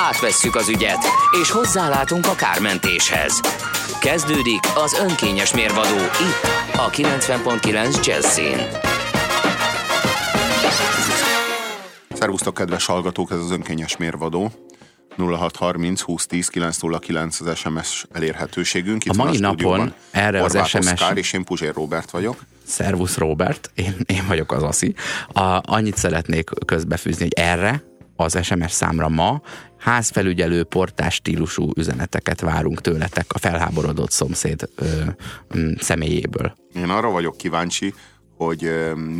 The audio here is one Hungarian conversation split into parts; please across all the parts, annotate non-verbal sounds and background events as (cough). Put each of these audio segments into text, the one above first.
Átvesszük az ügyet, és hozzálátunk a kármentéshez. Kezdődik az önkényes mérvadó itt, a 90.9 Jazzin. Szervusztok, kedves hallgatók, ez az önkényes mérvadó. 0630 2010 909 az SMS elérhetőségünk. Itt a mai napon erre Horváth az SMS... Oszkár, és én Puzsér Robert vagyok. Szervusz Robert, én, én vagyok az Aszi. A, annyit szeretnék közbefűzni, hogy erre az SMS számra ma házfelügyelő portás stílusú üzeneteket várunk tőletek a felháborodott szomszéd ö, személyéből. Én arra vagyok kíváncsi, hogy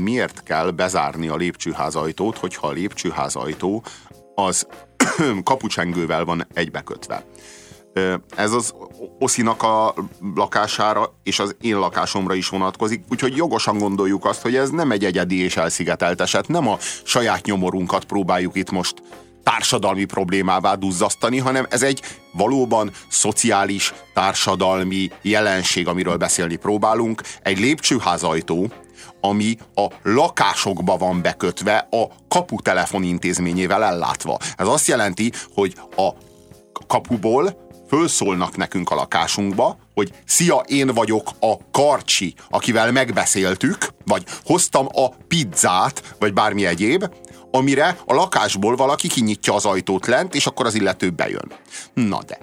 miért kell bezárni a lépcsőház ajtót, hogyha a lépcsőház ajtó az (coughs) kapucsengővel van egybekötve. Ez az Oszinak a lakására és az én lakásomra is vonatkozik, úgyhogy jogosan gondoljuk azt, hogy ez nem egy egyedi és elszigetelt eset, nem a saját nyomorunkat próbáljuk itt most társadalmi problémává duzzasztani, hanem ez egy valóban szociális, társadalmi jelenség, amiről beszélni próbálunk. Egy lépcsőházajtó, ami a lakásokba van bekötve, a kaputelefon intézményével ellátva. Ez azt jelenti, hogy a kapuból fölszólnak nekünk a lakásunkba, hogy szia, én vagyok a karcsi, akivel megbeszéltük, vagy hoztam a pizzát, vagy bármi egyéb, amire a lakásból valaki kinyitja az ajtót lent, és akkor az illető bejön. Na de,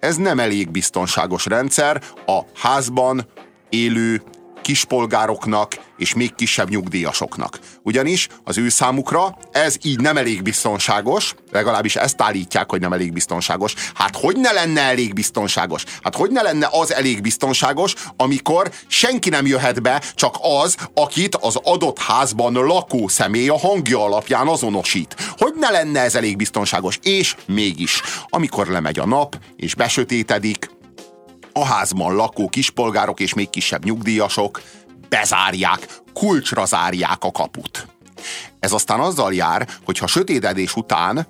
ez nem elég biztonságos rendszer a házban élő kispolgároknak és még kisebb nyugdíjasoknak. Ugyanis az ő számukra ez így nem elég biztonságos, legalábbis ezt állítják, hogy nem elég biztonságos. Hát hogy ne lenne elég biztonságos? Hát hogy ne lenne az elég biztonságos, amikor senki nem jöhet be, csak az, akit az adott házban lakó személy a hangja alapján azonosít. Hogy ne lenne ez elég biztonságos? És mégis, amikor lemegy a nap, és besötétedik, a házban lakó kispolgárok és még kisebb nyugdíjasok bezárják, kulcsra zárják a kaput. Ez aztán azzal jár, hogy ha sötétedés után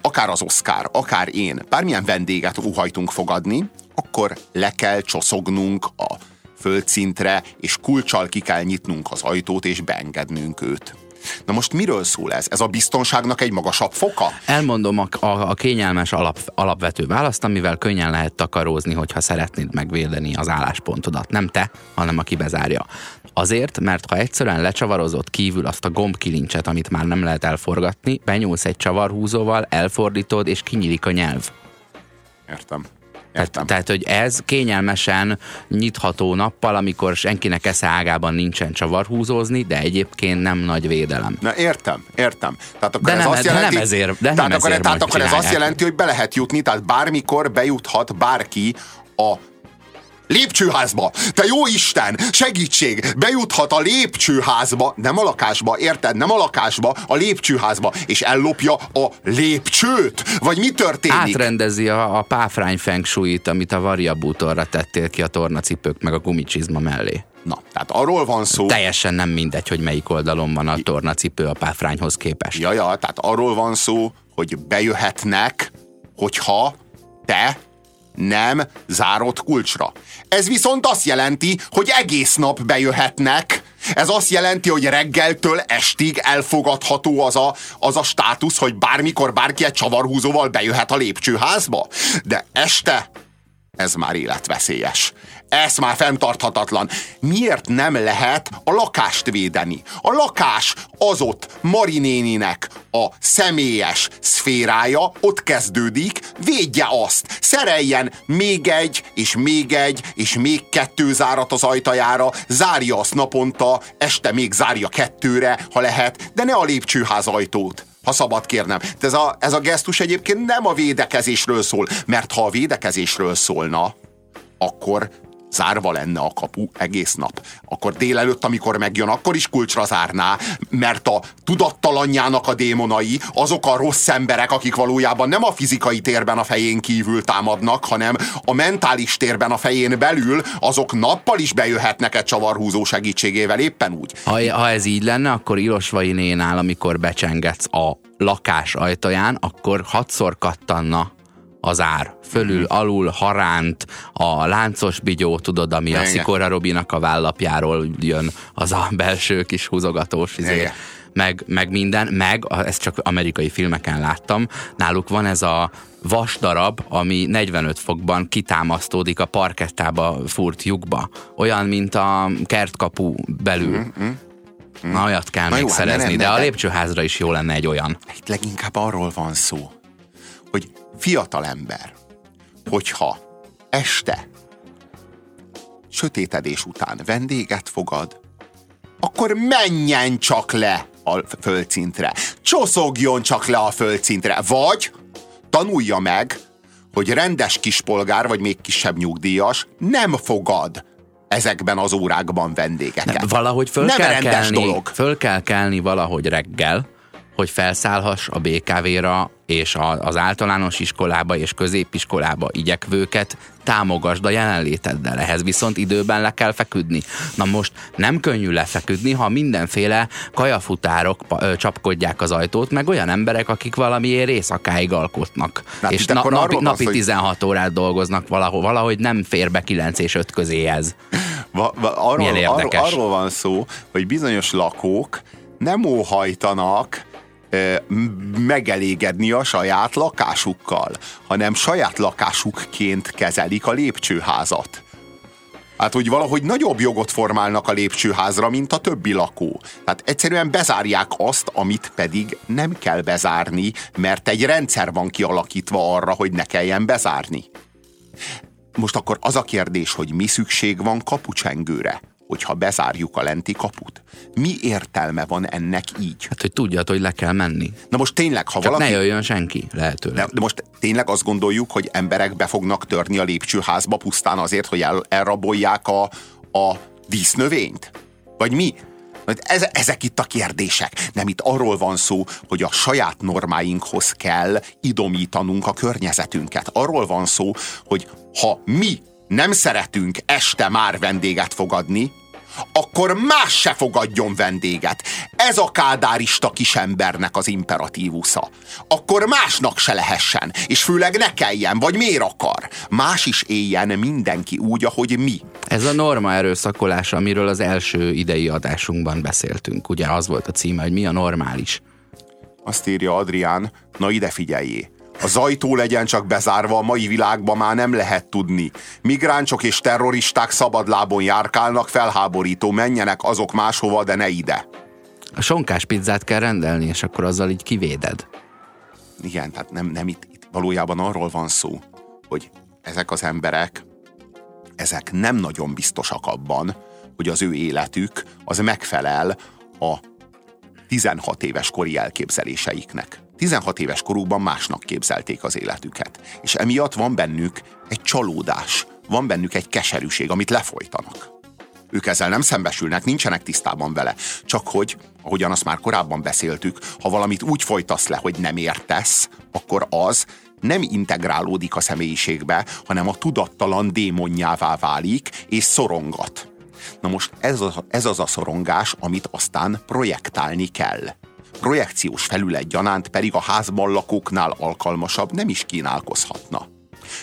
akár az Oscar, akár én, bármilyen vendéget óhajtunk fogadni, akkor le kell csoszognunk a földszintre, és kulcsal ki kell nyitnunk az ajtót, és beengednünk őt. Na most miről szól ez? Ez a biztonságnak egy magasabb foka? Elmondom a, a, a kényelmes alap, alapvető választ, amivel könnyen lehet takarózni, hogyha szeretnéd megvédeni az álláspontodat. Nem te, hanem aki bezárja. Azért, mert ha egyszerűen lecsavarozott kívül azt a gombkilincset, amit már nem lehet elforgatni, benyúlsz egy csavarhúzóval, elfordítod, és kinyílik a nyelv. Értem. Tehát, tehát, hogy ez kényelmesen nyitható nappal, amikor senkinek esze ágában nincsen csavarhúzózni, de egyébként nem nagy védelem. Na értem, értem. Tehát akkor de ez nem, azt jelenti, nem ezért, de tehát nem akkor, ezért tehát akkor ez azt jelenti, hogy be lehet jutni, tehát bármikor bejuthat bárki a Lépcsőházba! Te jó Isten! Segítség! Bejuthat a lépcsőházba, nem a lakásba, érted? Nem a lakásba, a lépcsőházba, és ellopja a lépcsőt? Vagy mi történik? Átrendezi a, a páfrány feng amit a variabútorra tettél ki a tornacipők meg a gumicsizma mellé. Na, tehát arról van szó... Teljesen nem mindegy, hogy melyik oldalon van a tornacipő a páfrányhoz képest. Ja, ja, tehát arról van szó, hogy bejöhetnek, hogyha te nem zárott kulcsra. Ez viszont azt jelenti, hogy egész nap bejöhetnek. Ez azt jelenti, hogy reggeltől estig elfogadható az a, az a státusz, hogy bármikor bárki egy csavarhúzóval bejöhet a lépcsőházba. De este ez már életveszélyes. Ez már fenntarthatatlan. Miért nem lehet a lakást védeni? A lakás az ott Marinéninek a személyes szférája, ott kezdődik, védje azt. Szereljen még egy, és még egy, és még kettő zárat az ajtajára, zárja azt naponta, este még zárja kettőre, ha lehet, de ne a lépcsőház ajtót ha szabad kérnem. De ez a, ez a gesztus egyébként nem a védekezésről szól, mert ha a védekezésről szólna, akkor zárva lenne a kapu egész nap, akkor délelőtt, amikor megjön, akkor is kulcsra zárná, mert a tudattalanjának a démonai azok a rossz emberek, akik valójában nem a fizikai térben a fején kívül támadnak, hanem a mentális térben a fején belül, azok nappal is bejöhetnek egy csavarhúzó segítségével, éppen úgy. Ha, ha ez így lenne, akkor Ilosvai nénál, amikor becsengetsz a lakás ajtaján, akkor hatszor kattanna az ár. Fölül, mm. alul, haránt, a láncos bigyó, tudod, ami Igen. a Szikora Robinak a vállapjáról jön, az a belső kis húzogatós izé. Meg, meg minden, meg, ezt csak amerikai filmeken láttam, náluk van ez a vasdarab, ami 45 fokban kitámasztódik a parkettába furt lyukba. Olyan, mint a kertkapu belül. Mm-hmm. Na, olyat kell Na még jó, hát nem, nem, de a lépcsőházra is jó lenne egy olyan. Itt leginkább arról van szó, hogy fiatal ember, hogyha este sötétedés után vendéget fogad, akkor menjen csak le a földszintre. Csoszogjon csak le a földszintre. Vagy tanulja meg, hogy rendes kispolgár, vagy még kisebb nyugdíjas nem fogad ezekben az órákban vendégeket. Nem, valahogy föl nem kell kelni, dolog. Föl kell kelni valahogy reggel, hogy felszállhass a BKV-ra és a, az általános iskolába és középiskolába igyekvőket támogasd a jelenléteddel. Ehhez viszont időben le kell feküdni. Na most nem könnyű lefeküdni, ha mindenféle kajafutárok ö, csapkodják az ajtót, meg olyan emberek, akik valamiért éjszakáig alkotnak. Na, és na, napi, napi 16 órát dolgoznak valahogy, valahogy nem fér be 9 és 5 közéhez. Va, va, arról, arról, arról van szó, hogy bizonyos lakók nem óhajtanak megelégedni a saját lakásukkal, hanem saját lakásukként kezelik a lépcsőházat. Hát, hogy valahogy nagyobb jogot formálnak a lépcsőházra, mint a többi lakó. Tehát egyszerűen bezárják azt, amit pedig nem kell bezárni, mert egy rendszer van kialakítva arra, hogy ne kelljen bezárni. Most akkor az a kérdés, hogy mi szükség van kapucsengőre hogyha bezárjuk a lenti kaput? Mi értelme van ennek így? Hát, hogy tudjad, hogy le kell menni. Na most tényleg, ha Csak valaki... ne jöjjön senki, lehetőleg. De, de most tényleg azt gondoljuk, hogy emberek be fognak törni a lépcsőházba pusztán azért, hogy el, elrabolják a, a dísznövényt? Vagy mi? Ez, ezek itt a kérdések. Nem itt arról van szó, hogy a saját normáinkhoz kell idomítanunk a környezetünket. Arról van szó, hogy ha mi nem szeretünk este már vendéget fogadni, akkor más se fogadjon vendéget. Ez a kádárista kisembernek az imperatívusza. Akkor másnak se lehessen, és főleg ne kelljen, vagy miért akar. Más is éljen mindenki úgy, ahogy mi. Ez a norma erőszakolása, amiről az első idei adásunkban beszéltünk. Ugye az volt a címe, hogy mi a normális. Azt írja Adrián, na ide figyeljé. A zajtó legyen csak bezárva, a mai világban már nem lehet tudni. Migránsok és terroristák szabadlábon járkálnak, felháborító, menjenek azok máshova, de ne ide. A sonkás pizzát kell rendelni, és akkor azzal így kivéded. Igen, tehát nem, nem itt, itt valójában arról van szó, hogy ezek az emberek, ezek nem nagyon biztosak abban, hogy az ő életük az megfelel a 16 éves kori elképzeléseiknek. 16 éves korukban másnak képzelték az életüket. És emiatt van bennük egy csalódás, van bennük egy keserűség, amit lefolytanak. Ők ezzel nem szembesülnek, nincsenek tisztában vele. Csak hogy, ahogyan azt már korábban beszéltük, ha valamit úgy folytasz le, hogy nem értesz, akkor az nem integrálódik a személyiségbe, hanem a tudattalan démonjává válik, és szorongat. Na most ez az, ez az a szorongás, amit aztán projektálni kell projekciós felület gyanánt pedig a házban lakóknál alkalmasabb nem is kínálkozhatna.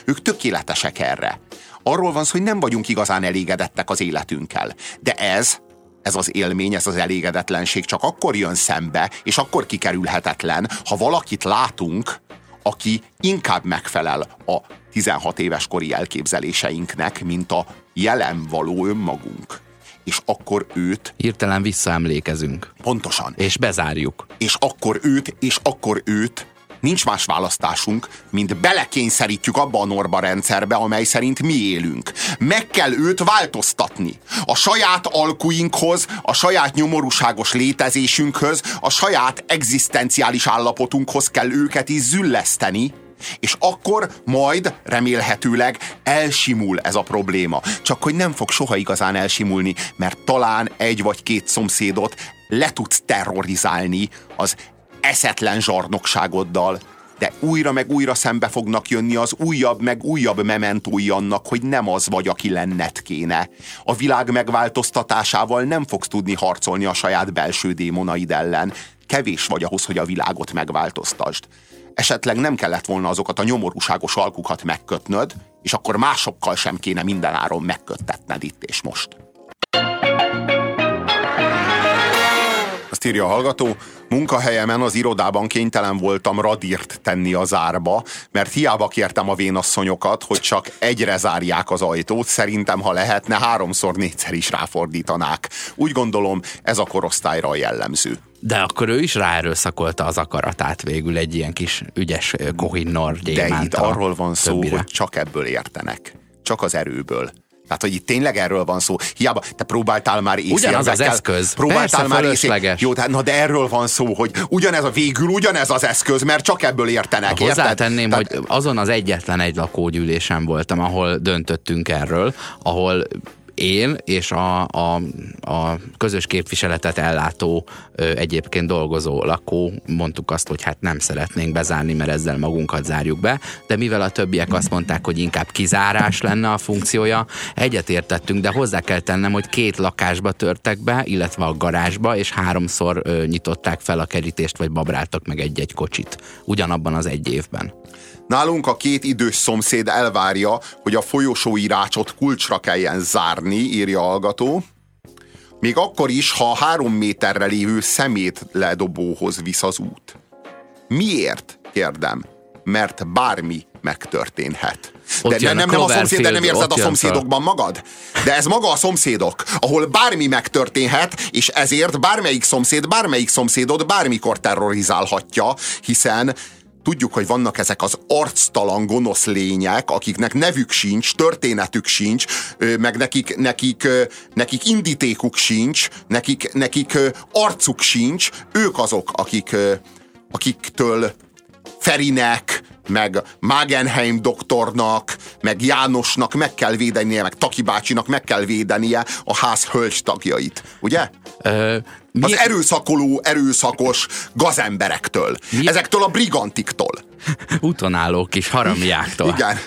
Ők tökéletesek erre. Arról van szó, hogy nem vagyunk igazán elégedettek az életünkkel. De ez, ez az élmény, ez az elégedetlenség csak akkor jön szembe, és akkor kikerülhetetlen, ha valakit látunk, aki inkább megfelel a 16 éves kori elképzeléseinknek, mint a jelen való önmagunk és akkor őt... Hirtelen visszaemlékezünk. Pontosan. És bezárjuk. És akkor őt, és akkor őt nincs más választásunk, mint belekényszerítjük abba a norma rendszerbe, amely szerint mi élünk. Meg kell őt változtatni. A saját alkuinkhoz, a saját nyomorúságos létezésünkhöz, a saját egzisztenciális állapotunkhoz kell őket is zülleszteni, És akkor majd remélhetőleg elsimul ez a probléma. Csak hogy nem fog soha igazán elsimulni, mert talán egy vagy két szomszédot le tudsz terrorizálni az eszetlen zsarnokságoddal, de újra meg újra szembe fognak jönni az újabb meg újabb mementói annak, hogy nem az vagy, aki lenned kéne. A világ megváltoztatásával nem fogsz tudni harcolni a saját belső démonaid ellen. Kevés vagy ahhoz, hogy a világot megváltoztasd. Esetleg nem kellett volna azokat a nyomorúságos alkukat megkötnöd, és akkor másokkal sem kéne mindenáron megköttetned itt és most. Azt írja a hallgató, munkahelyemen az irodában kénytelen voltam radírt tenni az árba, mert hiába kértem a vénasszonyokat, hogy csak egyre zárják az ajtót, szerintem ha lehetne, háromszor, négyszer is ráfordítanák. Úgy gondolom, ez a korosztályra jellemző. De akkor ő is ráerőszakolta az akaratát végül egy ilyen kis ügyes kohinnor De itt arról van szó, többire. hogy csak ebből értenek. Csak az erőből. Tehát, hogy itt tényleg erről van szó. Hiába, te próbáltál már észre. Ugyanaz az eszköz. Próbáltál Persze, már észre. Jó, tehát, na de erről van szó, hogy ugyanez a végül ugyanez az eszköz, mert csak ebből értenek. Hozzátenném, tehát... hogy azon az egyetlen egy lakógyűlésen voltam, ahol döntöttünk erről, ahol én és a, a, a közös képviseletet ellátó egyébként dolgozó lakó mondtuk azt, hogy hát nem szeretnénk bezárni, mert ezzel magunkat zárjuk be, de mivel a többiek azt mondták, hogy inkább kizárás lenne a funkciója, egyetértettünk, de hozzá kell tennem, hogy két lakásba törtek be, illetve a garázsba, és háromszor nyitották fel a kerítést, vagy babráltak meg egy-egy kocsit. Ugyanabban az egy évben. Nálunk a két idős szomszéd elvárja, hogy a folyosói rácsot kulcsra kelljen zárni, írja a hallgató. Még akkor is, ha a három méterre lévő szemét ledobóhoz visz az út. Miért? kérdem. Mert bármi megtörténhet. De nem, nem, nem a szomszéd, de nem érzed a szomszédokban magad? De ez maga a szomszédok, ahol bármi megtörténhet, és ezért bármelyik szomszéd, bármelyik szomszédot bármikor terrorizálhatja, hiszen tudjuk, hogy vannak ezek az arctalan gonosz lények, akiknek nevük sincs, történetük sincs, meg nekik, nekik, nekik indítékuk sincs, nekik, nekik arcuk sincs, ők azok, akik, akiktől Ferinek, meg Magenheim doktornak, meg Jánosnak meg kell védenie, meg Taki bácsinak meg kell védenie a ház hölgy tagjait, ugye? Ö. Az erőszakoló, erőszakos gazemberektől. Mi... Ezektől a brigantiktól. Utonálló kis haramiáktól. Igen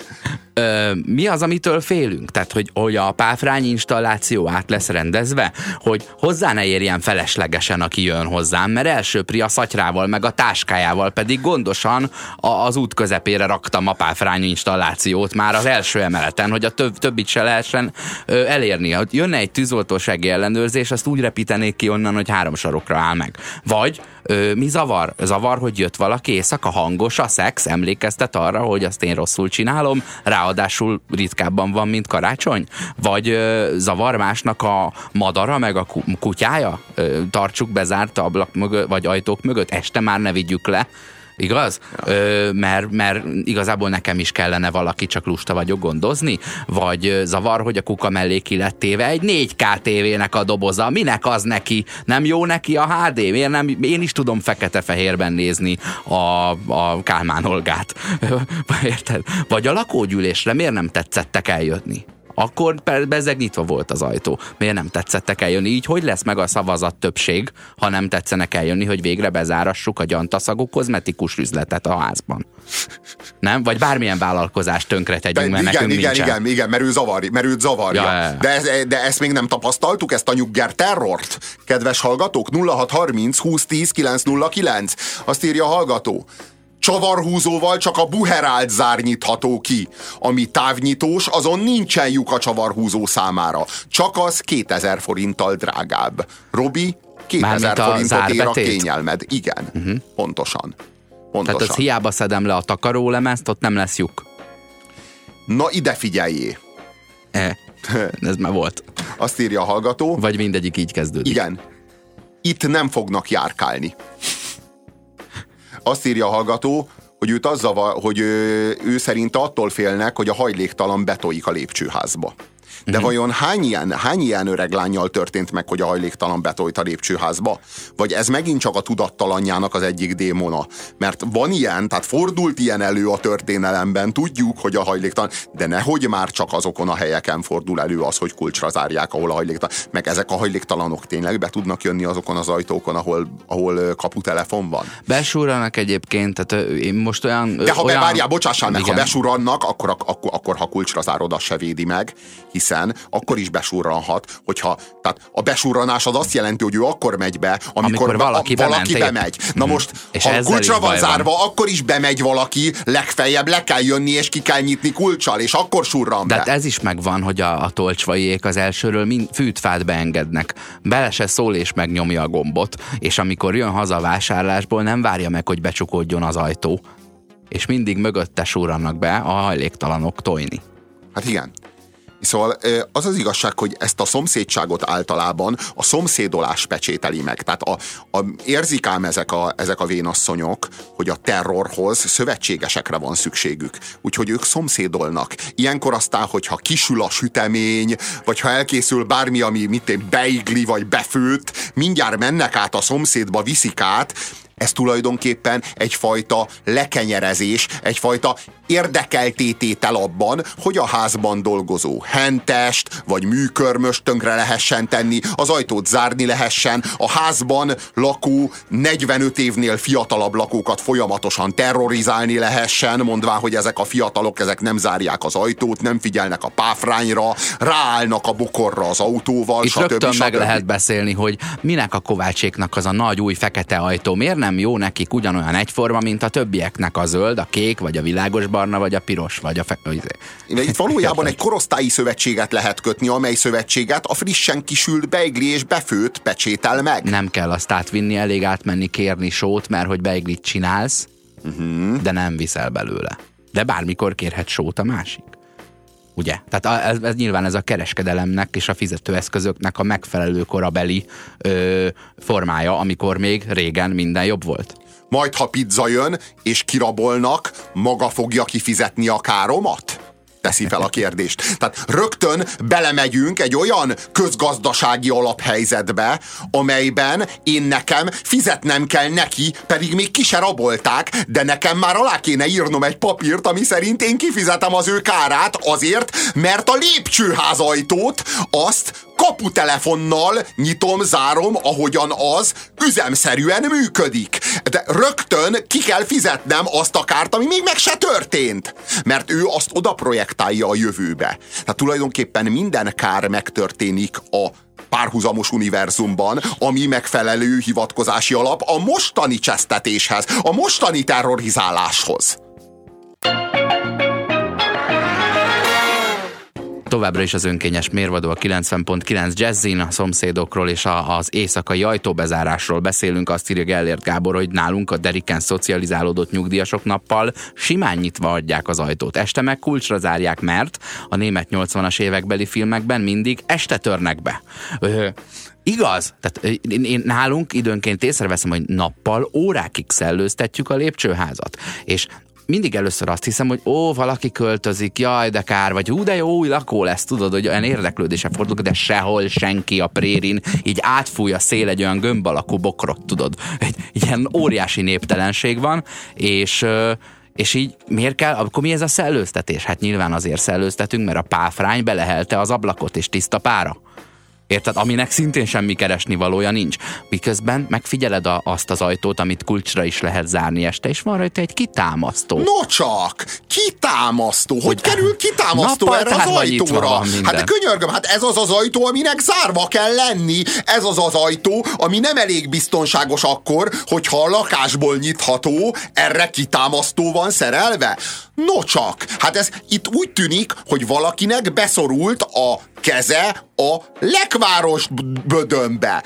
ö, mi az, amitől félünk? Tehát, hogy, hogy a páfrány installáció át lesz rendezve, hogy hozzá ne érjen feleslegesen, aki jön hozzám, mert elsőpri a szatyrával, meg a táskájával pedig gondosan a, az út közepére raktam a páfrány installációt már az első emeleten, hogy a több, többit se lehessen ö, elérni. Ha jönne egy tűzoltósági ellenőrzés, azt úgy repítenék ki onnan, hogy három sarokra áll meg. Vagy ö, mi zavar? Zavar, hogy jött valaki éjszaka hangos, a szex, emlékeztet arra, hogy azt én rosszul csinálom, ráadásul ritkábban van, mint karácsony? Vagy ö, zavar másnak a madara, meg a kutyája? Ö, tartsuk bezárt ablak mögött, vagy ajtók mögött, este már ne vigyük le igaz? Ja. Ö, mert, mert igazából nekem is kellene valaki, csak lusta vagyok gondozni, vagy zavar, hogy a kuka mellé ki lett téve egy 4K tévének a doboza, minek az neki? Nem jó neki a HD? Miért nem? Én is tudom fekete-fehérben nézni a, a Kálmán Olgát. (laughs) Érted? Vagy a lakógyűlésre miért nem tetszettek eljönni? Akkor bezeg nyitva volt az ajtó. Miért nem tetszettek eljönni? Így hogy lesz meg a szavazat többség, ha nem tetszenek eljönni, hogy végre bezárassuk a gyantaszagú kozmetikus üzletet a házban? Nem? Vagy bármilyen vállalkozást tönkre tegyünk, mert igen, nekünk igen, nincsen. igen, igen, mert ő, zavar, mert őt zavarja. Ja, ja, ja. De, ez, de ezt még nem tapasztaltuk, ezt a nyugger terrort? Kedves hallgatók, 0630 2010 909. Azt írja a hallgató csavarhúzóval csak a buherált zár nyitható ki. Ami távnyitós, azon nincsen lyuk a csavarhúzó számára. Csak az 2000 forinttal drágább. Robi, 2000 forintot ér a kényelmed. Igen, uh-huh. pontosan. pontosan. Tehát az hiába szedem le a takarólemezt, ott nem lesz lyuk. Na ide figyeljé. E, ez már volt. Azt írja a hallgató. Vagy mindegyik így kezdődik. Igen. Itt nem fognak járkálni. Azt írja a hallgató, hogy őt azzal, hogy ő, ő szerint attól félnek, hogy a hajléktalan betolik a lépcsőházba. De uh-huh. vajon hány ilyen, hány ilyen öreg lányjal történt meg, hogy a hajléktalan betolt a lépcsőházba? Vagy ez megint csak a tudattalanjának az egyik démona? Mert van ilyen, tehát fordult ilyen elő a történelemben, tudjuk, hogy a hajléktalan, de nehogy már csak azokon a helyeken fordul elő az, hogy kulcsra zárják, ahol a hajléktalan. Meg ezek a hajléktalanok tényleg be tudnak jönni azokon az ajtókon, ahol, ahol kaputelefon van. Besúrranak egyébként, tehát én most olyan... De ha olyan... bevárjál, bocsássál meg, ha besurrannak, akkor, akkor, akkor ha kulcsra zárod, az se védi meg, hiszen akkor is besurranhat, hogyha, tehát a besurranás az azt jelenti, hogy ő akkor megy be, amikor, amikor valaki, be, valaki bemegy. Na mhm. most, és ha kulcsra van zárva, van. akkor is bemegy valaki, legfeljebb le kell jönni, és ki kell nyitni kulcsal, és akkor surran be. De hát ez is megvan, hogy a, a tolcsvaiék az elsőről mind fűtfát beengednek. Bele se szól és megnyomja a gombot, és amikor jön haza a vásárlásból, nem várja meg, hogy becsukódjon az ajtó, és mindig mögötte súrannak be a hajléktalanok tojni. Hát igen. Szóval az az igazság, hogy ezt a szomszédságot általában a szomszédolás pecsételi meg. Tehát a, a, érzik ám ezek a, ezek a vénasszonyok, hogy a terrorhoz szövetségesekre van szükségük. Úgyhogy ők szomszédolnak. Ilyenkor aztán, hogyha kisül a sütemény, vagy ha elkészül bármi, ami mit beigli, vagy befőtt, mindjárt mennek át a szomszédba, viszik át, ez tulajdonképpen egyfajta lekenyerezés, egyfajta érdekeltététel abban, hogy a házban dolgozó hentest vagy műkörmös tönkre lehessen tenni, az ajtót zárni lehessen, a házban lakó 45 évnél fiatalabb lakókat folyamatosan terrorizálni lehessen, mondván, hogy ezek a fiatalok ezek nem zárják az ajtót, nem figyelnek a páfrányra, ráállnak a bokorra az autóval, Itt stb. rögtön stb. meg lehet beszélni, hogy minek a Kovácséknak az a nagy új fekete ajtó, miért nem jó nekik ugyanolyan egyforma, mint a többieknek a zöld, a kék, vagy a világos barna, vagy a piros, vagy a... Fe... Itt valójában (laughs) egy korosztályi szövetséget lehet kötni, amely szövetséget a frissen kisült beigli és befőtt pecsétel meg. Nem kell azt átvinni, elég átmenni kérni sót, mert hogy beiglit csinálsz, uh-huh. de nem viszel belőle. De bármikor kérhet sót a másik. Ugye? Tehát ez, ez nyilván ez a kereskedelemnek és a fizetőeszközöknek a megfelelő korabeli ö, formája, amikor még régen minden jobb volt. Majd, ha pizza jön, és kirabolnak, maga fogja kifizetni a káromat? Teszi fel a kérdést. Tehát rögtön belemegyünk egy olyan közgazdasági alaphelyzetbe, amelyben én nekem fizetnem kell neki, pedig még ki se rabolták, de nekem már alá kéne írnom egy papírt, ami szerint én kifizetem az ő kárát azért, mert a lépcsőház ajtót azt kaputelefonnal nyitom, zárom, ahogyan az üzemszerűen működik. De rögtön ki kell fizetnem azt a kárt, ami még meg se történt. Mert ő azt oda projektálja a jövőbe. Tehát tulajdonképpen minden kár megtörténik a párhuzamos univerzumban, ami megfelelő hivatkozási alap a mostani csesztetéshez, a mostani terrorizáláshoz. Továbbra is az önkényes mérvadó a 90.9 Jazzin, a szomszédokról és a, az éjszakai ajtóbezárásról beszélünk. Azt írja Gellért Gábor, hogy nálunk a deriken szocializálódott nyugdíjasok nappal simán nyitva adják az ajtót. Este meg kulcsra zárják, mert a német 80-as évekbeli filmekben mindig este törnek be. Igaz? Tehát én, én nálunk időnként észreveszem, hogy nappal órákig szellőztetjük a lépcsőházat. És mindig először azt hiszem, hogy ó, valaki költözik, jaj, de kár, vagy ú, de jó új lakó lesz, tudod, hogy olyan érdeklődése fordulok, de sehol senki a prérin, így átfúj a szél egy olyan gömb alakú bokrot, tudod. Egy, ilyen óriási néptelenség van, és és így miért kell, akkor mi ez a szellőztetés? Hát nyilván azért szellőztetünk, mert a páfrány belehelte az ablakot, és tiszta pára. Érted? Aminek szintén semmi keresni valója nincs. Miközben megfigyeled a, azt az ajtót, amit kulcsra is lehet zárni este, és van rajta egy kitámasztó. No csak! Kitámasztó! Hogy, hogy kerül kitámasztó erre az ajtóra? Hát de könyörgöm, hát ez az az ajtó, aminek zárva kell lenni. Ez az az ajtó, ami nem elég biztonságos akkor, hogyha a lakásból nyitható, erre kitámasztó van szerelve. No csak! Hát ez itt úgy tűnik, hogy valakinek beszorult a keze a lekváros bödönbe.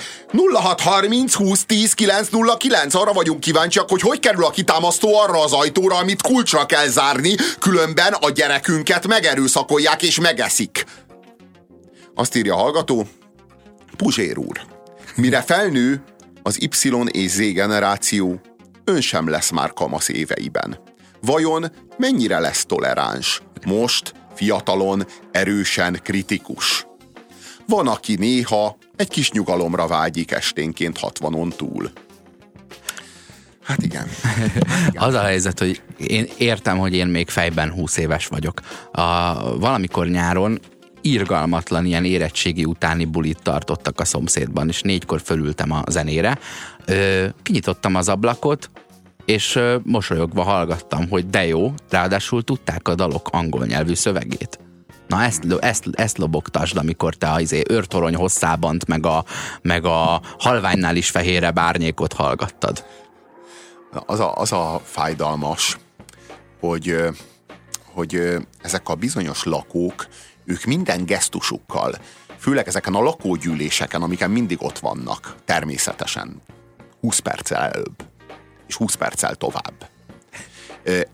0630 20 10 909 arra vagyunk kíváncsiak, hogy hogy kerül a kitámasztó arra az ajtóra, amit kulcsra kell zárni, különben a gyerekünket megerőszakolják és megeszik. Azt írja a hallgató, Puzsér úr, mire felnő az Y és Z generáció, ön sem lesz már kamasz éveiben. Vajon mennyire lesz toleráns? Most fiatalon erősen kritikus. Van, aki néha egy kis nyugalomra vágyik esténként hatvanon túl. Igen. Hát igen. (laughs) Az a helyzet, hogy én értem, hogy én még fejben 20 éves vagyok. A, valamikor nyáron irgalmatlan ilyen érettségi utáni bulit tartottak a szomszédban, és négykor fölültem a zenére. Ö, kinyitottam az ablakot, és mosolyogva hallgattam, hogy de jó, ráadásul tudták a dalok angol nyelvű szövegét. Na ezt, ezt, ezt lobogtasd, amikor te az izé, őrtorony hosszában, meg a, meg a halványnál is fehére bárnyékot hallgattad. Az a, az a fájdalmas, hogy, hogy ezek a bizonyos lakók, ők minden gesztusukkal, főleg ezeken a lakógyűléseken, amiken mindig ott vannak, természetesen, 20 perccel előbb, és 20 perccel tovább.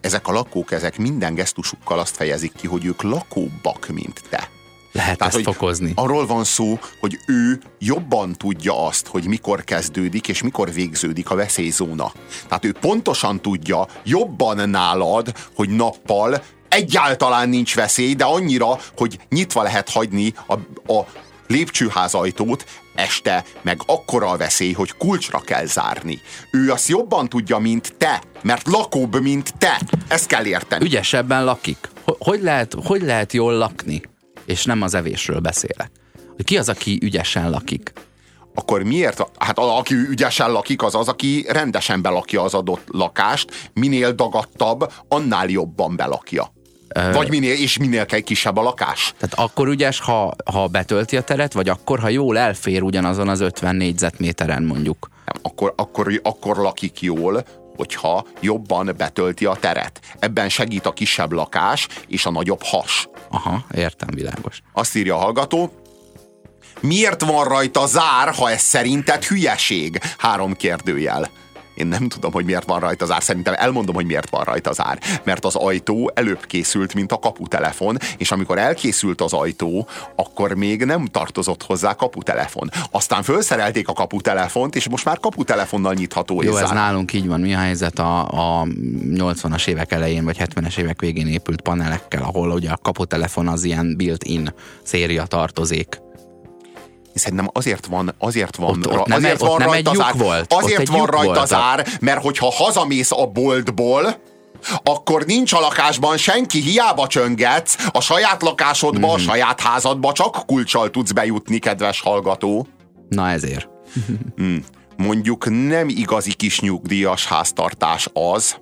Ezek a lakók, ezek minden gesztusukkal azt fejezik ki, hogy ők lakóbbak, mint te. Lehet Tehát, ezt fokozni. Arról van szó, hogy ő jobban tudja azt, hogy mikor kezdődik és mikor végződik a veszélyzóna. Tehát ő pontosan tudja, jobban nálad, hogy nappal egyáltalán nincs veszély, de annyira, hogy nyitva lehet hagyni a, a lépcsőház ajtót, este meg akkora a veszély, hogy kulcsra kell zárni. Ő azt jobban tudja, mint te, mert lakóbb, mint te. Ezt kell érteni. Ügyesebben lakik. Hogy lehet, hogy lehet jól lakni? És nem az evésről beszélek. Ki az, aki ügyesen lakik? akkor miért? Hát aki ügyesen lakik, az az, aki rendesen belakja az adott lakást, minél dagadtabb, annál jobban belakja. Vagy minél, és minél kell kisebb a lakás. Tehát akkor ügyes, ha, ha betölti a teret, vagy akkor, ha jól elfér ugyanazon az 50 négyzetméteren mondjuk. Nem, akkor, akkor, akkor lakik jól, hogyha jobban betölti a teret. Ebben segít a kisebb lakás és a nagyobb has. Aha, értem, világos. Azt írja a hallgató, miért van rajta zár, ha ez szerinted hülyeség? Három kérdőjel. Én nem tudom, hogy miért van rajta zár. Szerintem elmondom, hogy miért van rajta zár. Mert az ajtó előbb készült, mint a kaputelefon, és amikor elkészült az ajtó, akkor még nem tartozott hozzá kaputelefon. Aztán felszerelték a kaputelefont, és most már kaputelefonnal nyitható. Jó, ez zár. nálunk így van. Mi a helyzet a, a 80-as évek elején, vagy 70-es évek végén épült panelekkel, ahol ugye a kaputelefon az ilyen built-in széria tartozék szerintem azért van, azért van, ott, ott azért nem, van ott rajta nem zár, volt. azért van rajta zár, mert hogyha hazamész a boltból, akkor nincs a lakásban senki, hiába csöngetsz, a saját lakásodba, mm. a mhm. saját házadba csak kulcsal tudsz bejutni, kedves hallgató. Na ezért. mm. Mondjuk nem igazi kis nyugdíjas háztartás az,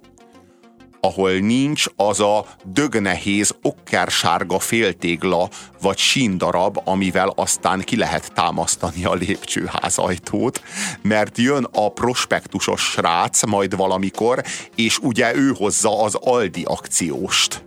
ahol nincs az a dögnehéz okkersárga féltégla vagy síndarab, amivel aztán ki lehet támasztani a lépcsőház ajtót, mert jön a prospektusos srác majd valamikor, és ugye ő hozza az Aldi akcióst.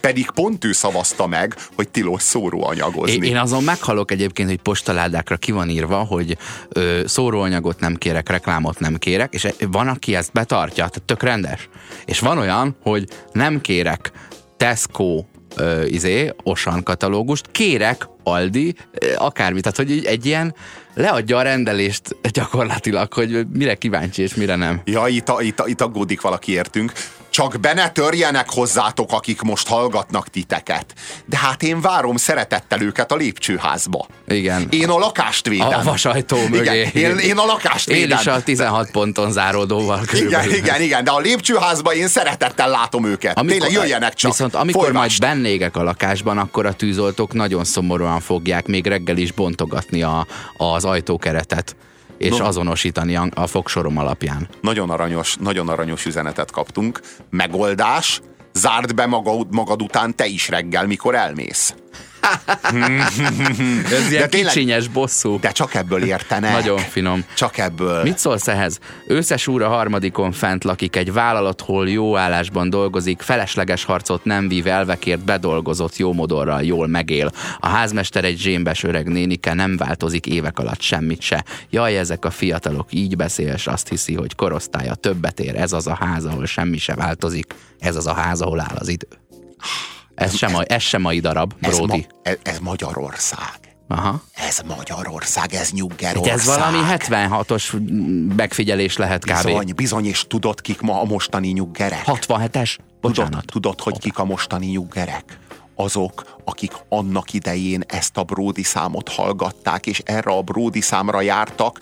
Pedig pont ő szavazta meg, hogy tilos szóróanyagozni. Én, én azon meghalok egyébként, hogy postaládákra ki van írva, hogy ö, szóróanyagot nem kérek, reklámot nem kérek, és van, aki ezt betartja, tehát tök rendes. És van olyan, hogy nem kérek Tesco ö, izé, Osan katalógust, kérek Aldi, akármit, tehát hogy egy ilyen leadja a rendelést gyakorlatilag, hogy mire kíváncsi és mire nem. Ja, itt, itt, itt aggódik valaki értünk. Csak be ne törjenek hozzátok, akik most hallgatnak titeket. De hát én várom szeretettel őket a lépcsőházba. Igen. Én a lakást védem. A vasajtó mögé. Igen, én, én a lakást védem. Én is a 16 ponton záródóval körülbelül. Igen, igen, igen, de a lépcsőházba én szeretettel látom őket. Amikor, Tényleg jöjjenek csak. Viszont amikor Folymást. majd bennégek a lakásban, akkor a tűzoltók nagyon szomorúan fogják még reggel is bontogatni a, az ajtókeretet és no. azonosítani a, fogsorom alapján. Nagyon aranyos, nagyon aranyos üzenetet kaptunk. Megoldás, zárd be magad, magad után te is reggel, mikor elmész. (laughs) Ez ilyen de tényleg, kicsinyes bosszú. De csak ebből értenek. Nagyon finom. Csak ebből. Mit szólsz ehhez? Őszes úr a harmadikon fent lakik, egy vállalat, hol jó állásban dolgozik, felesleges harcot nem vív, elvekért bedolgozott jó modorral, jól megél. A házmester egy zsémbes öreg nénike, nem változik évek alatt semmit se. Jaj, ezek a fiatalok így beszél, és azt hiszi, hogy korosztálya többet ér. Ez az a ház, ahol semmi se változik. Ez az a ház, ahol áll az idő. Ez sem, a, ez sem mai darab, Brody. Ez, ma, ez, ez Magyarország. Aha. Ez Magyarország, ez Nyuggerország. Ez valami 76-os megfigyelés lehet kb. Bizony, bizony, és tudod kik ma a mostani nyuggerek? 67-es? Bocsánat. Tudod, tudod hogy kik a mostani nyuggerek? Azok, akik annak idején ezt a Brody számot hallgatták, és erre a Brody számra jártak,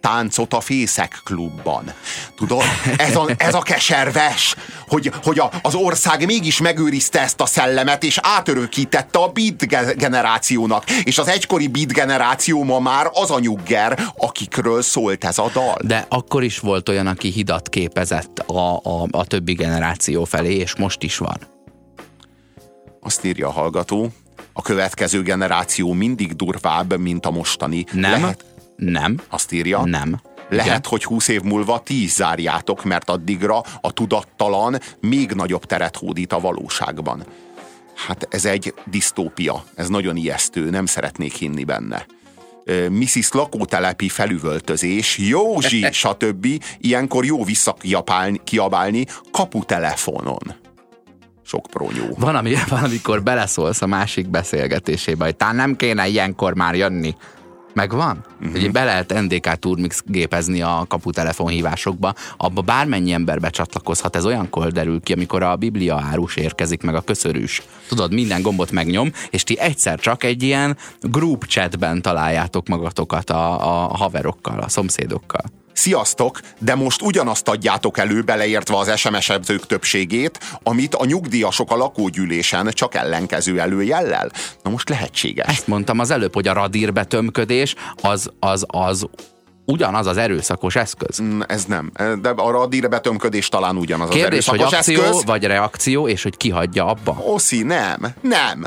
táncot a Fészek klubban. Tudod, ez a, ez a keserves, hogy, hogy a, az ország mégis megőrizte ezt a szellemet, és átörökítette a beat generációnak. És az egykori beat generáció ma már az a nyugger, akikről szólt ez a dal. De akkor is volt olyan, aki hidat képezett a, a, a többi generáció felé, és most is van. Azt írja a hallgató, a következő generáció mindig durvább, mint a mostani. Nem, Lehet, nem. Azt írja? Nem. Lehet, Igen. hogy húsz év múlva ti is zárjátok, mert addigra a tudattalan még nagyobb teret hódít a valóságban. Hát ez egy disztópia, ez nagyon ijesztő, nem szeretnék hinni benne. Mrs. lakótelepi felüvöltözés, Józsi, (laughs) stb. Ilyenkor jó visszakiabálni kaputelefonon. Sok prónyó. Van, ami, (laughs) van, amikor beleszólsz a másik beszélgetésébe, hogy talán nem kéne ilyenkor már jönni. Megvan? Uh-huh. Ugye be lehet NDK Turmix gépezni a kaputelefonhívásokba, abba bármennyi ember becsatlakozhat, ez olyankor derül ki, amikor a biblia árus érkezik, meg a köszörűs. Tudod, minden gombot megnyom, és ti egyszer csak egy ilyen group chatben találjátok magatokat a, a haverokkal, a szomszédokkal sziasztok, de most ugyanazt adjátok elő, beleértve az SMS-ebzők többségét, amit a nyugdíjasok a lakógyűlésen csak ellenkező előjellel. Na most lehetséges. Ezt mondtam az előbb, hogy a radírbetömködés az, az, az ugyanaz az erőszakos eszköz? Mm, ez nem. De a radírbetömködés talán ugyanaz Kérdés, az erőszakos hogy akció eszköz. vagy reakció, és hogy kihagyja abba? Oszi, nem. Nem.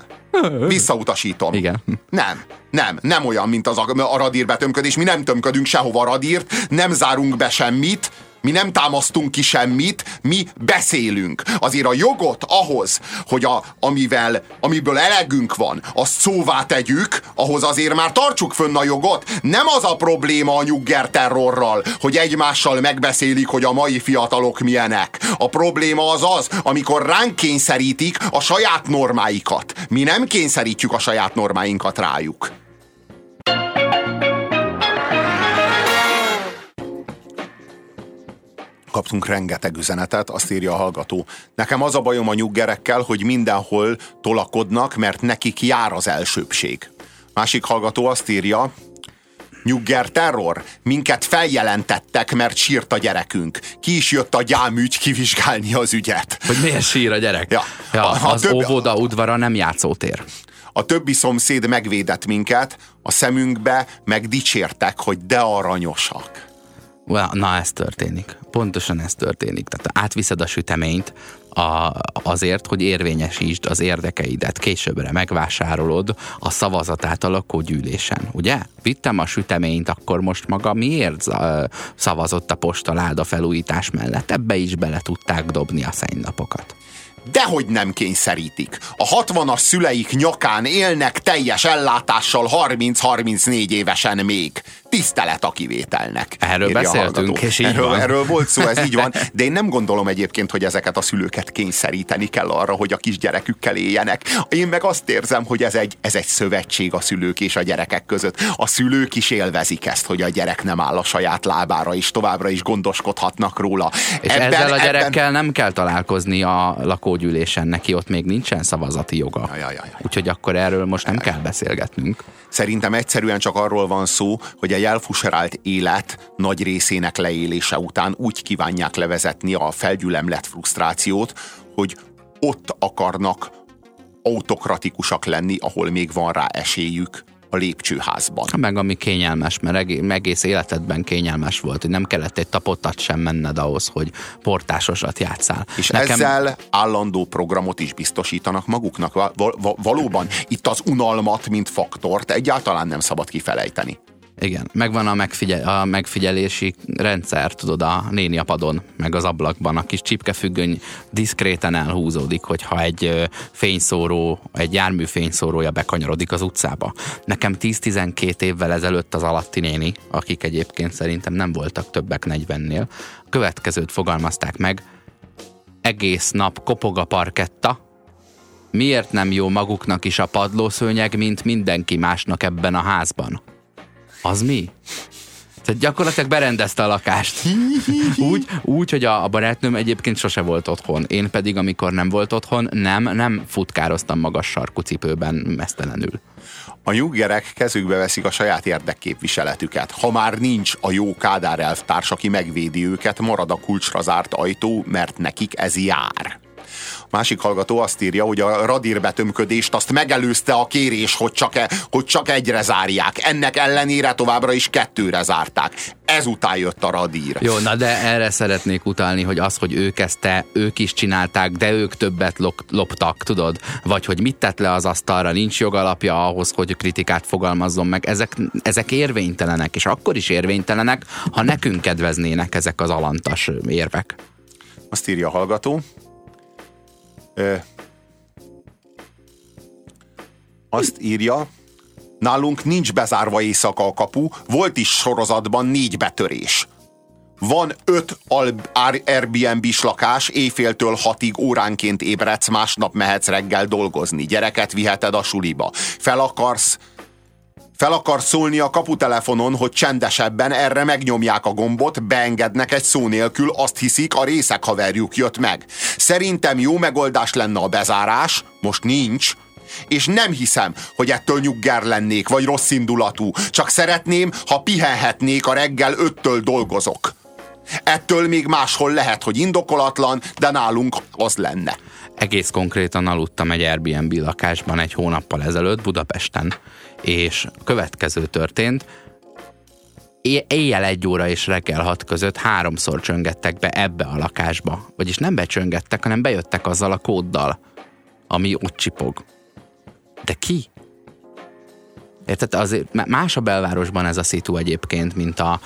Visszautasítom. Igen. Nem, nem, nem olyan, mint az a, a radír betömködés. Mi nem tömködünk sehova radírt, nem zárunk be semmit, mi nem támasztunk ki semmit, mi beszélünk. Azért a jogot ahhoz, hogy a, amivel, amiből elegünk van, azt szóvá tegyük, ahhoz azért már tartsuk fönn a jogot. Nem az a probléma a nyugger terrorral, hogy egymással megbeszélik, hogy a mai fiatalok milyenek. A probléma az az, amikor ránk kényszerítik a saját normáikat. Mi nem kényszerítjük a saját normáinkat rájuk. Kaptunk rengeteg üzenetet, azt írja a hallgató. Nekem az a bajom a nyuggerekkel, hogy mindenhol tolakodnak, mert nekik jár az elsőbség. Másik hallgató azt írja, Nyugger terror. Minket feljelentettek, mert sírt a gyerekünk. Ki is jött a gyámügy kivizsgálni az ügyet. Hogy miért sír a gyerek? Ja. Ja, a, a az több, óvoda udvara nem játszótér. A többi szomszéd megvédett minket, a szemünkbe meg dicsértek, hogy de aranyosak. Na, ez történik. Pontosan ez történik. Tehát átviszed a süteményt a, azért, hogy érvényesítsd az érdekeidet. Későbbre megvásárolod a szavazatát a lakógyűlésen, ugye? Vittem a süteményt, akkor most maga miért szavazott a postaláda felújítás mellett? Ebbe is bele tudták dobni a szennyapokat dehogy nem kényszerítik. A 60-as szüleik nyakán élnek teljes ellátással 30-34 évesen még. Tisztelet a kivételnek. Erről beszéltünk, és így erről, van. erről volt szó, ez így van. (laughs) De én nem gondolom egyébként, hogy ezeket a szülőket kényszeríteni kell arra, hogy a kisgyerekükkel éljenek. Én meg azt érzem, hogy ez egy, ez egy szövetség a szülők és a gyerekek között. A szülők is élvezik ezt, hogy a gyerek nem áll a saját lábára, és továbbra is gondoskodhatnak róla. És ebben, ezzel a gyerekkel ebben... nem kell találkozni a lakógyűlésen, neki ott még nincsen szavazati joga. Ja, ja, ja, ja. Úgyhogy akkor erről most nem kell beszélgetnünk. Szerintem egyszerűen csak arról van szó, hogy egy elfuserált élet nagy részének leélése után úgy kívánják levezetni a felgyülemlett frusztrációt, hogy ott akarnak autokratikusak lenni, ahol még van rá esélyük, a lépcsőházban. Meg ami kényelmes, mert egész életedben kényelmes volt, hogy nem kellett egy tapottat sem menned ahhoz, hogy portásosat játszál. És Nekem... ezzel állandó programot is biztosítanak maguknak. Valóban itt az unalmat, mint faktort egyáltalán nem szabad kifelejteni. Igen, megvan a, megfigyel, a megfigyelési rendszer, tudod, a néni a meg az ablakban. A kis csipkefüggöny diszkréten elhúzódik, hogyha egy fényszóró, egy jármű fényszórója bekanyarodik az utcába. Nekem 10-12 évvel ezelőtt az alatti néni, akik egyébként szerintem nem voltak többek 40-nél, következőt fogalmazták meg, egész nap kopog a parketta, miért nem jó maguknak is a padlószőnyeg, mint mindenki másnak ebben a házban? Az mi? Tehát gyakorlatilag berendezte a lakást. úgy, úgy, hogy a, a barátnőm egyébként sose volt otthon. Én pedig, amikor nem volt otthon, nem, nem futkároztam magas sarkú cipőben mesztelenül. A nyuggerek kezükbe veszik a saját érdekképviseletüket. Ha már nincs a jó Kádár elvtárs, aki megvédi őket, marad a kulcsra zárt ajtó, mert nekik ez jár. Másik hallgató azt írja, hogy a radír betömködést azt megelőzte a kérés, hogy csak, e, hogy csak egyre zárják. Ennek ellenére továbbra is kettőre zárták. Ezután jött a radír. Jó, na de erre szeretnék utalni, hogy az, hogy ők kezdte, ők is csinálták, de ők többet loptak, tudod? Vagy hogy mit tett le az asztalra, nincs jogalapja ahhoz, hogy kritikát fogalmazzon meg. Ezek, ezek érvénytelenek, és akkor is érvénytelenek, ha nekünk kedveznének ezek az alantas érvek. Azt írja a hallgató, azt írja, nálunk nincs bezárva éjszaka a kapu, volt is sorozatban négy betörés. Van öt Airbnb-s lakás, éjféltől hatig óránként ébredsz, másnap mehetsz reggel dolgozni, gyereket viheted a suliba. Fel akarsz fel akar szólni a kaputelefonon, hogy csendesebben erre megnyomják a gombot, beengednek egy szó nélkül, azt hiszik, a részek haverjuk jött meg. Szerintem jó megoldás lenne a bezárás, most nincs, és nem hiszem, hogy ettől nyugger lennék, vagy rossz indulatú. Csak szeretném, ha pihenhetnék a reggel öttől dolgozok. Ettől még máshol lehet, hogy indokolatlan, de nálunk az lenne. Egész konkrétan aludtam egy Airbnb lakásban egy hónappal ezelőtt Budapesten és következő történt, éjjel egy óra és reggel hat között háromszor csöngettek be ebbe a lakásba. Vagyis nem becsöngettek, hanem bejöttek azzal a kóddal, ami ott csipog. De ki? Érted? Azért más a belvárosban ez a szitu egyébként, mint a,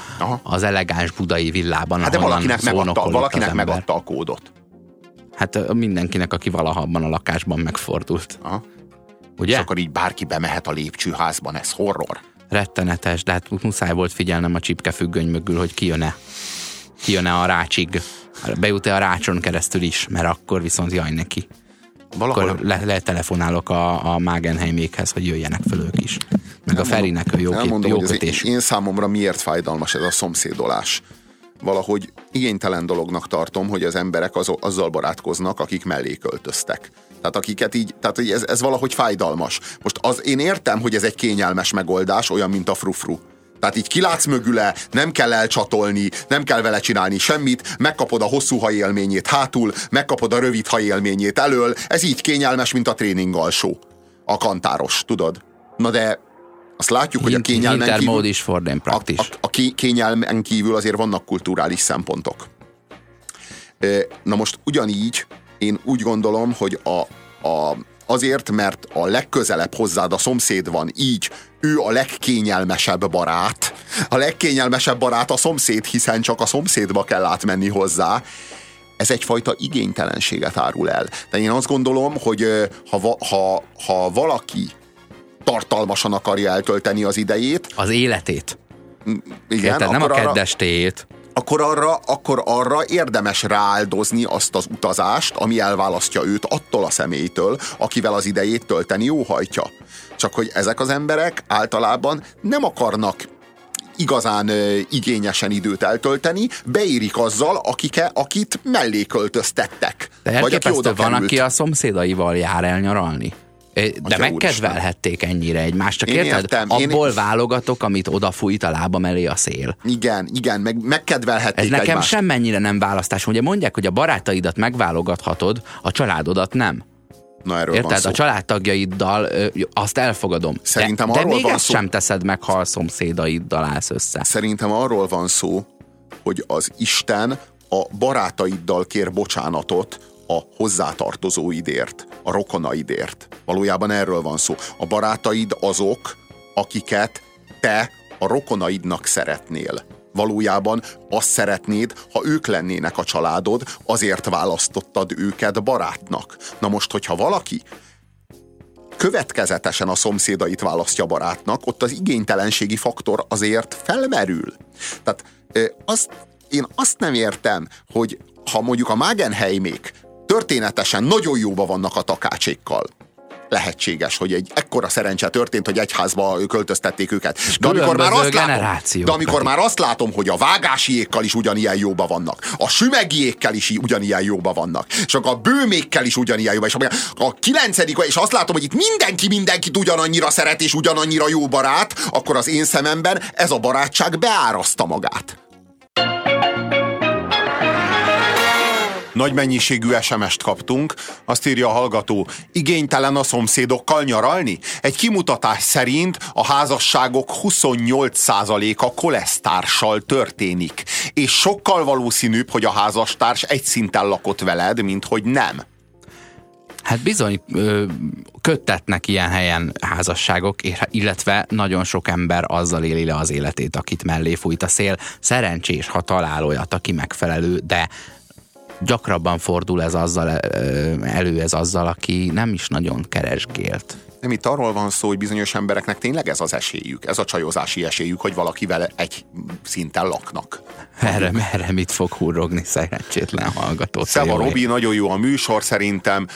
az elegáns budai villában. Hát de valakinek, megadta, valakinek megadta a kódot. Hát mindenkinek, aki valaha abban a lakásban megfordult. Aha. Ugye? És akkor így bárki bemehet a lépcsőházban, ez horror. Rettenetes, de hát muszáj volt figyelnem a csipkefüggöny mögül, hogy kijön-e. Kijön-e a rácsig. Bejut-e a rácson keresztül is, mert akkor viszont jaj neki. Valahol... Akkor le, letelefonálok a, a Magenheimékhez, hogy jöjjenek fel ők is. Meg nem a Ferinek a jó, mondom, jó kötés. Én számomra miért fájdalmas ez a szomszédolás valahogy igénytelen dolognak tartom, hogy az emberek az, azzal barátkoznak, akik mellé költöztek. Tehát akiket így, tehát ez, ez valahogy fájdalmas. Most az, én értem, hogy ez egy kényelmes megoldás, olyan, mint a frufru. Tehát így kilátsz mögüle, nem kell elcsatolni, nem kell vele csinálni semmit, megkapod a hosszú hajélményét hátul, megkapod a rövid hajélményét elől, ez így kényelmes, mint a tréning alsó. A kantáros, tudod? Na de azt látjuk, hogy a kényelmen kívül, is for them a, a, a kényelmen kívül azért vannak kulturális szempontok. Na most ugyanígy én úgy gondolom, hogy a, a, azért, mert a legközelebb hozzád a szomszéd van, így ő a legkényelmesebb barát. A legkényelmesebb barát a szomszéd, hiszen csak a szomszédba kell átmenni hozzá. Ez egyfajta igénytelenséget árul el. De én azt gondolom, hogy ha, ha, ha valaki tartalmasan akarja eltölteni az idejét. Az életét. Igen, Érted, nem a kedvestéjét. Akkor arra, akkor arra érdemes rááldozni azt az utazást, ami elválasztja őt attól a személytől, akivel az idejét tölteni óhajtja. Csak hogy ezek az emberek általában nem akarnak igazán ö, igényesen időt eltölteni, beérik azzal, akike, akit mellé költöztettek. De vagy aki oda van, aki a szomszédaival jár el nyaralni. De megkedvelhették ennyire egymást, csak én érted? Értem, Abból én... válogatok, amit odafújt a lábam elé a szél. Igen, igen, meg, megkedvelhették Ez nekem egymást. semmennyire nem választás. Ugye mondják, hogy a barátaidat megválogathatod, a családodat nem. Na, erről Érted? Van szó. A családtagjaiddal ö, azt elfogadom. Szerintem de, arról de még van ezt szó... sem teszed meg, ha a szomszédaiddal állsz össze. Szerintem arról van szó, hogy az Isten a barátaiddal kér bocsánatot a hozzátartozóidért, a rokonaidért. Valójában erről van szó. A barátaid azok, akiket te a rokonaidnak szeretnél. Valójában azt szeretnéd, ha ők lennének a családod, azért választottad őket barátnak. Na most, hogyha valaki következetesen a szomszédait választja barátnak, ott az igénytelenségi faktor azért felmerül. Tehát azt, én azt nem értem, hogy ha mondjuk a Magenheimék történetesen nagyon jóba vannak a takácsékkal. lehetséges, hogy egy ekkora szerencse történt, hogy egyházba költöztették őket. De amikor, már azt, látom, de amikor már azt látom, hogy a vágásiékkal is ugyanilyen jóba vannak, a sümegiékkel is ugyanilyen jóba vannak, és a bőmékkel is ugyanilyen jóba, és a kilencedik, és azt látom, hogy itt mindenki mindenkit ugyanannyira szeret, és ugyanannyira jó barát, akkor az én szememben ez a barátság beáraszta magát. Nagy mennyiségű SMS-t kaptunk, azt írja a hallgató, igénytelen a szomszédokkal nyaralni? Egy kimutatás szerint a házasságok 28%-a kolesztársal történik, és sokkal valószínűbb, hogy a házastárs egy szinten lakott veled, mint hogy nem. Hát bizony köttetnek ilyen helyen házasságok, illetve nagyon sok ember azzal éli le az életét, akit mellé fújt a szél. Szerencsés, ha talál olyat, aki megfelelő, de gyakrabban fordul ez azzal elő ez azzal, aki nem is nagyon keresgélt. Nem itt arról van szó, hogy bizonyos embereknek tényleg ez az esélyük, ez a csajozási esélyük, hogy valakivel egy szinten laknak. Erre, erre mit fog hurrogni szerencsétlen hallgató? Szeva Robi, nagyon jó a műsor szerintem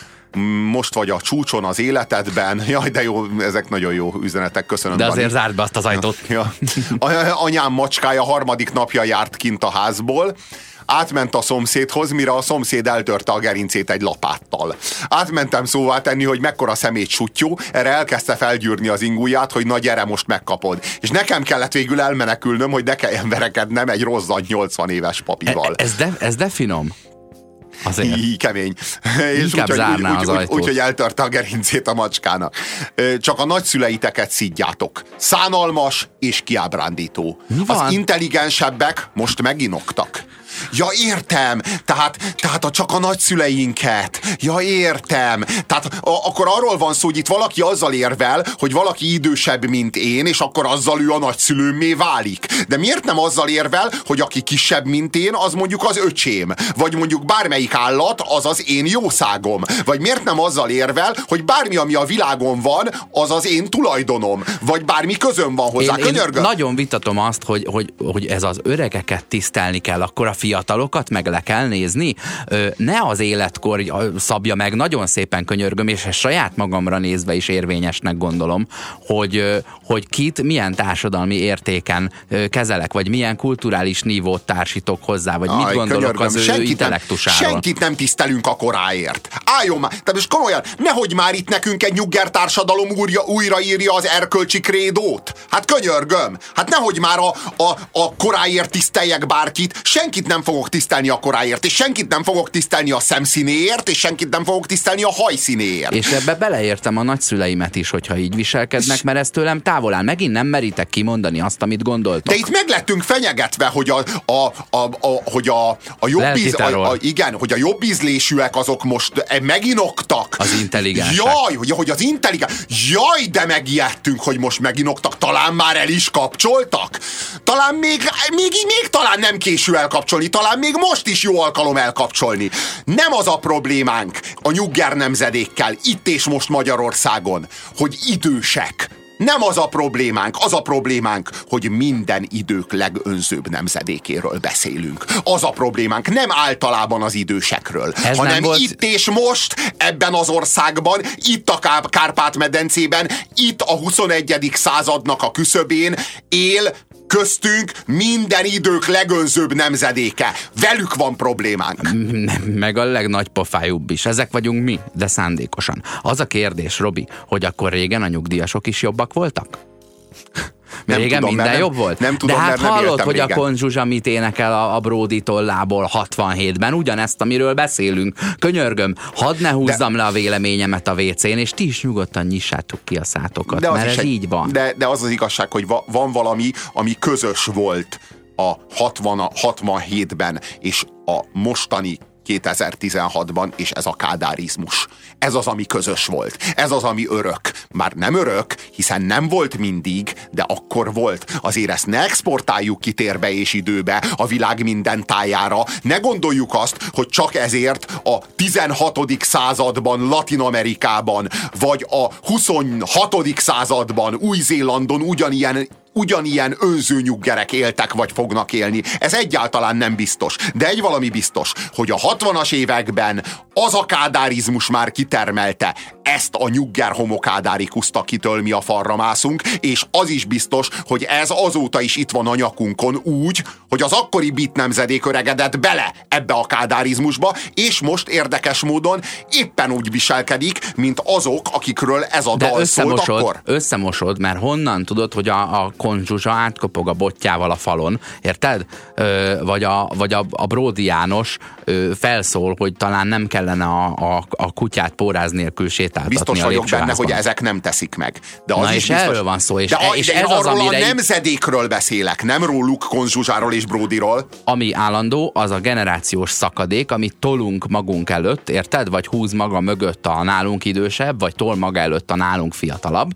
most vagy a csúcson az életedben. (laughs) Jaj, de jó, ezek nagyon jó üzenetek, köszönöm. De azért zárt be azt az ajtót. Ja. Anyám macskája harmadik napja járt kint a házból, átment a szomszédhoz, mire a szomszéd eltörte a gerincét egy lapáttal. Átmentem szóvá tenni, hogy mekkora szemét sutyó, erre elkezdte felgyűrni az ingúját, hogy na gyere, most megkapod. És nekem kellett végül elmenekülnöm, hogy ne kelljen verekednem egy rozzant 80 éves papival. E, ez de, ez de finom. Azért. Így kemény. És úgy, úgy, úgy, úgy, úgy, hogy eltörte a gerincét a macskának. Csak a nagyszüleiteket szidjátok. Szánalmas és kiábrándító. Az intelligensebbek most meginoktak. Ja, értem. Tehát, tehát a csak a nagyszüleinket. Ja, értem. Tehát a, akkor arról van szó, hogy itt valaki azzal érvel, hogy valaki idősebb, mint én, és akkor azzal ő a nagyszülőmmé válik. De miért nem azzal érvel, hogy aki kisebb, mint én, az mondjuk az öcsém? Vagy mondjuk bármelyik állat, az az én jószágom? Vagy miért nem azzal érvel, hogy bármi, ami a világon van, az az én tulajdonom? Vagy bármi közöm van hozzá? Én, én nagyon vitatom azt, hogy, hogy, hogy ez az öregeket tisztelni kell, akkor a fiatalokat meg le kell nézni. Ne az életkor szabja meg, nagyon szépen könyörgöm, és saját magamra nézve is érvényesnek gondolom, hogy, hogy kit milyen társadalmi értéken kezelek, vagy milyen kulturális nívót társítok hozzá, vagy Aj, mit gondolok könyörgöm. az ő senkit intellektusáról. Nem, senkit nem tisztelünk a koráért. Álljon már, tehát most komolyan, nehogy már itt nekünk egy nyugger társadalom újra, újraírja az erkölcsi krédót. Hát könyörgöm, hát nehogy már a, a, a koráért tiszteljek bárkit, senkit nem nem fogok tisztelni a koráért, és senkit nem fogok tisztelni a szemszínéért, és senkit nem fogok tisztelni a hajszínéért. És ebbe beleértem a nagyszüleimet is, hogyha így viselkednek, mert ez tőlem távol áll. Megint nem meritek kimondani azt, amit gondoltok. De itt meglettünk fenyegetve, hogy a, a, a, a, hogy a, a jobb íz, a, a, igen, hogy a jobb ízlésűek azok most e, meginoktak. Az intelligensek. Jaj, hogy, hogy az intelligens. Jaj, de megijedtünk, hogy most meginoktak. Talán már el is kapcsoltak? Talán még, még, még talán nem késő elkapcsolni elkapcsolni, talán még most is jó alkalom elkapcsolni. Nem az a problémánk a nyugger nemzedékkel, itt és most Magyarországon, hogy idősek. Nem az a problémánk, az a problémánk, hogy minden idők legönzőbb nemzedékéről beszélünk. Az a problémánk nem általában az idősekről, Ez hanem volt... itt és most, ebben az országban, itt a Kárpát-medencében, itt a 21. századnak a küszöbén él köztünk minden idők legönzőbb nemzedéke. Velük van problémánk. Meg a legnagy pofájúbb is. Ezek vagyunk mi, de szándékosan. Az a kérdés, Robi, hogy akkor régen a nyugdíjasok is jobbak voltak? Nem Régen tudom, minden nem, jobb volt? Nem tudom, De hát nem hallod, hogy régen. a konzsuzsa mit énekel a, a Brody tollából 67-ben, ugyanezt, amiről beszélünk. Könyörgöm, hadd ne húzzam de, le a véleményemet a WC-n, és ti is nyugodtan nyissátok ki a szátokat, de mert ez egy, így van. De, de az az igazság, hogy va, van valami, ami közös volt a 60, 67-ben, és a mostani 2016-ban, és ez a kádárizmus. Ez az, ami közös volt. Ez az, ami örök. Már nem örök, hiszen nem volt mindig, de akkor volt. Azért ezt ne exportáljuk ki térbe és időbe a világ minden tájára. Ne gondoljuk azt, hogy csak ezért a 16. században Latin Amerikában, vagy a 26. században Új-Zélandon ugyanilyen ugyanilyen önzőnyuggerek éltek vagy fognak élni. Ez egyáltalán nem biztos. De egy valami biztos, hogy a 60-as években az a kádárizmus már kitermelte ezt a nyugger homokádárikuszt, akitől mi a farra mászunk, és az is biztos, hogy ez azóta is itt van a nyakunkon úgy, hogy az akkori bit nemzedék öregedett bele ebbe a kádárizmusba, és most érdekes módon éppen úgy viselkedik, mint azok, akikről ez a De dal összemosod, szólt akkor. összemosod, mert honnan tudod, hogy a, a konzsuzsa átkopog a botjával a falon, érted? Ö, vagy a, vagy a, a Bródi János felszól, hogy talán nem kellene a, a, a kutyát póráz nélkül sétáltatni Biztos a vagyok benne, hogy ezek nem teszik meg. De az Na is és biztos, erről van szó, és de, e- és de ez az, arról amire a nemzedékről beszélek, nem róluk Konzsuzsáról és Bródiról. ami állandó, az a generációs szakadék, amit tolunk magunk előtt, érted? Vagy húz maga mögött a nálunk idősebb, vagy tol maga előtt a nálunk fiatalabb.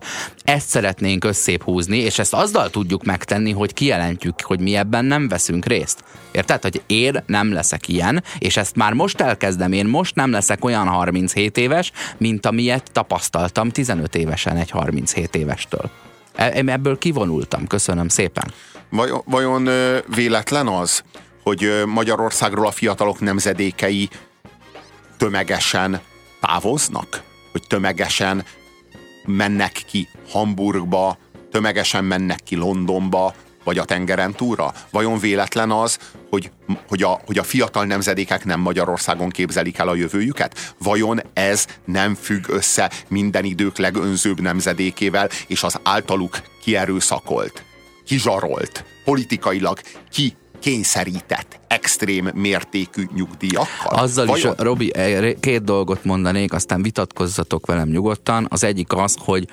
Ezt szeretnénk összép húzni, és ezt azzal tudjuk megtenni, hogy kijelentjük, hogy mi ebben nem veszünk részt. Érted? Hogy én nem leszek ilyen, és ezt már most elkezdem, én most nem leszek olyan 37 éves, mint amilyet tapasztaltam 15 évesen egy 37 évestől. E- ebből kivonultam, köszönöm szépen. Vajon, vajon véletlen az, hogy Magyarországról a fiatalok nemzedékei tömegesen távoznak? Hogy tömegesen mennek ki Hamburgba, tömegesen mennek ki Londonba, vagy a tengeren túlra? Vajon véletlen az, hogy, hogy, a, hogy a fiatal nemzedékek nem Magyarországon képzelik el a jövőjüket? Vajon ez nem függ össze minden idők legönzőbb nemzedékével és az általuk kierőszakolt, kizsarolt, politikailag ki kényszerített, extrém mértékű nyugdíjakkal? Azzal Vajon? is, Robi, két dolgot mondanék, aztán vitatkozzatok velem nyugodtan. Az egyik az, hogy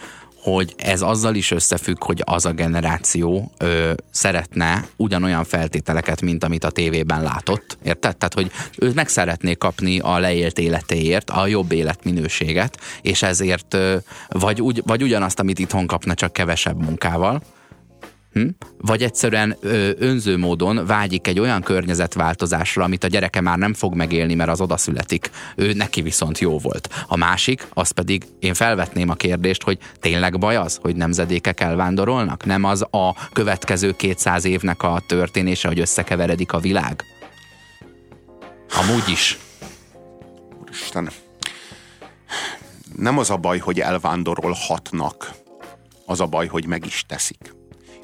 hogy ez azzal is összefügg, hogy az a generáció ö, szeretne ugyanolyan feltételeket, mint amit a tévében látott. Érted? Tehát, hogy ő meg szeretné kapni a leélt életéért a jobb életminőséget, és ezért ö, vagy, ugy, vagy ugyanazt, amit itthon kapna, csak kevesebb munkával, Hm? Vagy egyszerűen ö, önző módon vágyik egy olyan környezetváltozásra, amit a gyereke már nem fog megélni, mert az oda születik. Ő neki viszont jó volt. A másik, az pedig én felvetném a kérdést, hogy tényleg baj az, hogy nemzedékek elvándorolnak? Nem az a következő 200 évnek a történése, hogy összekeveredik a világ? Amúgy is. Isten. Nem az a baj, hogy elvándorolhatnak, az a baj, hogy meg is teszik.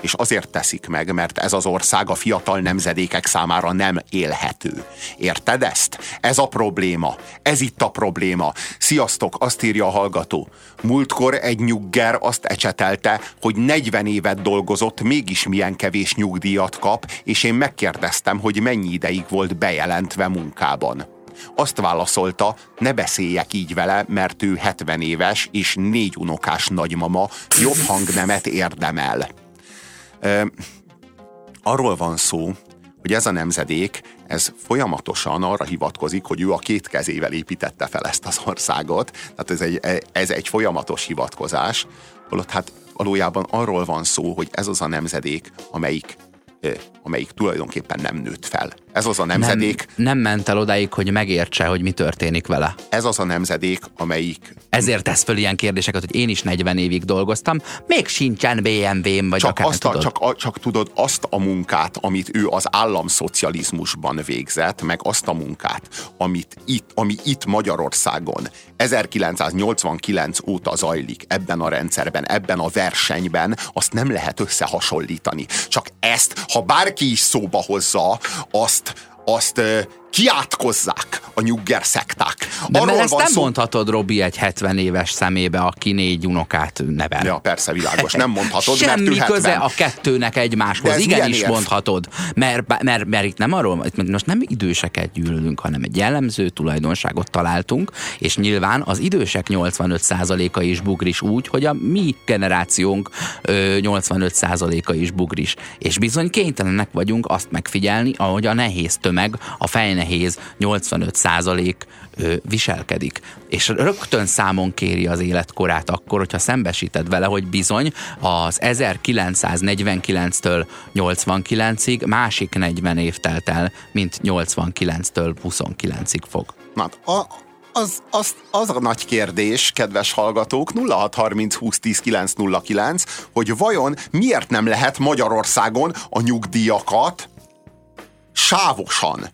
És azért teszik meg, mert ez az ország a fiatal nemzedékek számára nem élhető. Érted ezt? Ez a probléma. Ez itt a probléma. Sziasztok, azt írja a hallgató. Múltkor egy nyugger azt ecsetelte, hogy 40 évet dolgozott, mégis milyen kevés nyugdíjat kap, és én megkérdeztem, hogy mennyi ideig volt bejelentve munkában. Azt válaszolta, ne beszéljek így vele, mert ő 70 éves és négy unokás nagymama, jobb hangnemet érdemel. Arról van szó, hogy ez a nemzedék, ez folyamatosan arra hivatkozik, hogy ő a két kezével építette fel ezt az országot, tehát ez egy, ez egy folyamatos hivatkozás, holott hát valójában arról van szó, hogy ez az a nemzedék, amelyik, amelyik tulajdonképpen nem nőtt fel. Ez az a nemzedék, Nem, nem ment el odáig, hogy megértse, hogy mi történik vele. ez az a nemzedék, amelyik Ezért tesz föl ilyen kérdéseket, hogy én is 40 évig dolgoztam, még sincsen BMW-m, vagy csak, akár azt a, tudod. csak, a, csak tudod azt a munkát, amit ő az államszocializmusban végzett, meg azt a munkát, amit itt, ami itt Magyarországon 1989 óta zajlik ebben a rendszerben, ebben a versenyben, azt nem lehet összehasonlítani. Csak ezt, ha bárki is szóba hozza, azt, azt kiátkozzák a nyugger szekták. De mert ezt nem szó- mondhatod Robi egy 70 éves szemébe, aki négy unokát nevel. Ja, persze, világos, nem mondhatod, mert Semmi 70. köze a kettőnek egymáshoz. Igenis érv? mondhatod. Mert, mert, mert itt nem arról, itt most nem időseket gyűlölünk, hanem egy jellemző tulajdonságot találtunk, és nyilván az idősek 85%-a is bugris úgy, hogy a mi generációnk ö, 85%-a is bugris. És bizony kénytelenek vagyunk azt megfigyelni, ahogy a nehéz tömeg, a fejnehéz 85% ö, viselkedik. És rögtön számon kéri az életkorát akkor, hogyha szembesíted vele, hogy bizony az 1949-től 89-ig másik 40 év telt el, mint 89-től 29-ig fog. Na, a, az, az, az a nagy kérdés, kedves hallgatók, 0630 20 10 909, hogy vajon miért nem lehet Magyarországon a nyugdíjakat sávosan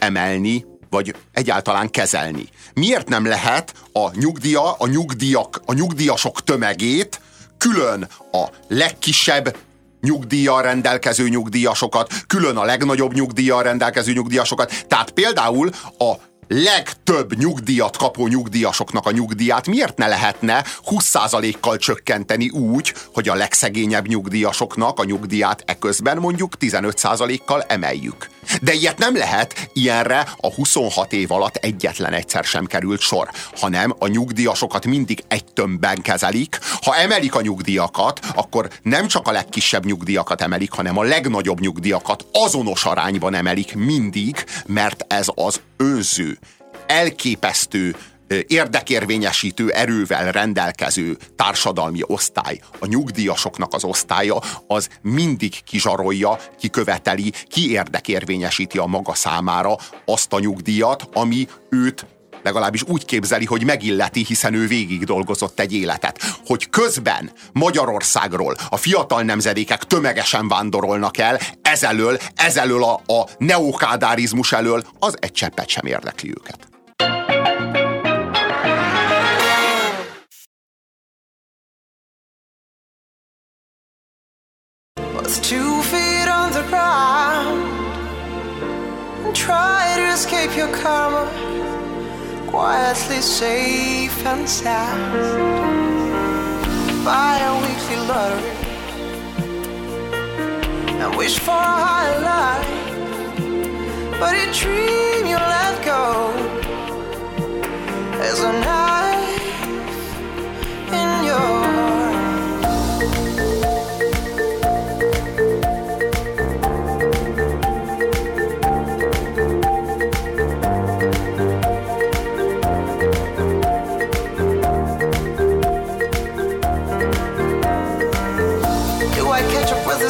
emelni vagy egyáltalán kezelni. Miért nem lehet a nyugdíja, a nyugdíjak, a nyugdíjasok tömegét külön a legkisebb nyugdíjjal rendelkező nyugdíjasokat, külön a legnagyobb nyugdíjjal rendelkező nyugdíjasokat. Tehát például a legtöbb nyugdíjat kapó nyugdíjasoknak a nyugdíját miért ne lehetne 20%-kal csökkenteni úgy, hogy a legszegényebb nyugdíjasoknak a nyugdíját eközben mondjuk 15%-kal emeljük. De ilyet nem lehet, ilyenre a 26 év alatt egyetlen egyszer sem került sor, hanem a nyugdíjasokat mindig egy tömbben kezelik. Ha emelik a nyugdíjakat, akkor nem csak a legkisebb nyugdíjakat emelik, hanem a legnagyobb nyugdíjakat azonos arányban emelik mindig, mert ez az önző, elképesztő érdekérvényesítő erővel rendelkező társadalmi osztály, a nyugdíjasoknak az osztálya, az mindig kizsarolja, kiköveteli, ki érdekérvényesíti a maga számára azt a nyugdíjat, ami őt legalábbis úgy képzeli, hogy megilleti, hiszen ő végig dolgozott egy életet. Hogy közben Magyarországról a fiatal nemzedékek tömegesen vándorolnak el, ezelől, ezelől a, a neokádárizmus elől, az egy cseppet sem érdekli őket. With two feet on the ground. And try to escape your karma. Quietly safe and sound. Buy a weekly lottery And wish for a higher life. But a dream you let go. Is a knife in your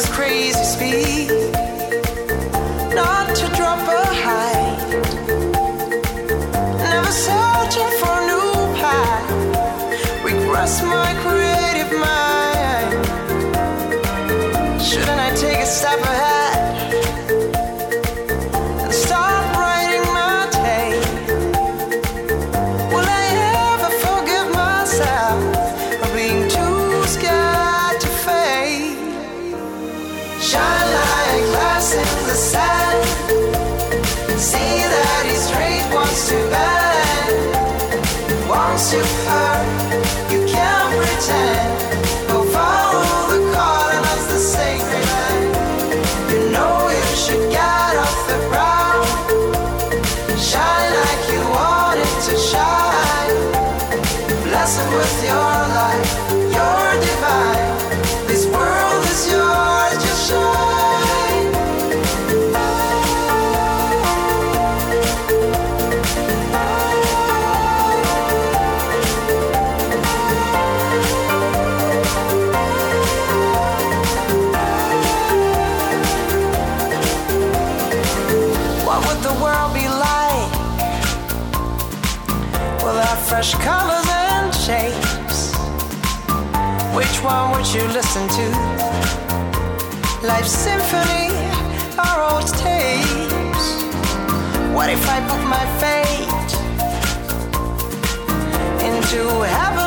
crazy speed, not to drop One would you listen to? Life's symphony or old tapes? What if I put my fate into heavenly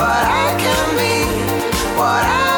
what I can be, what I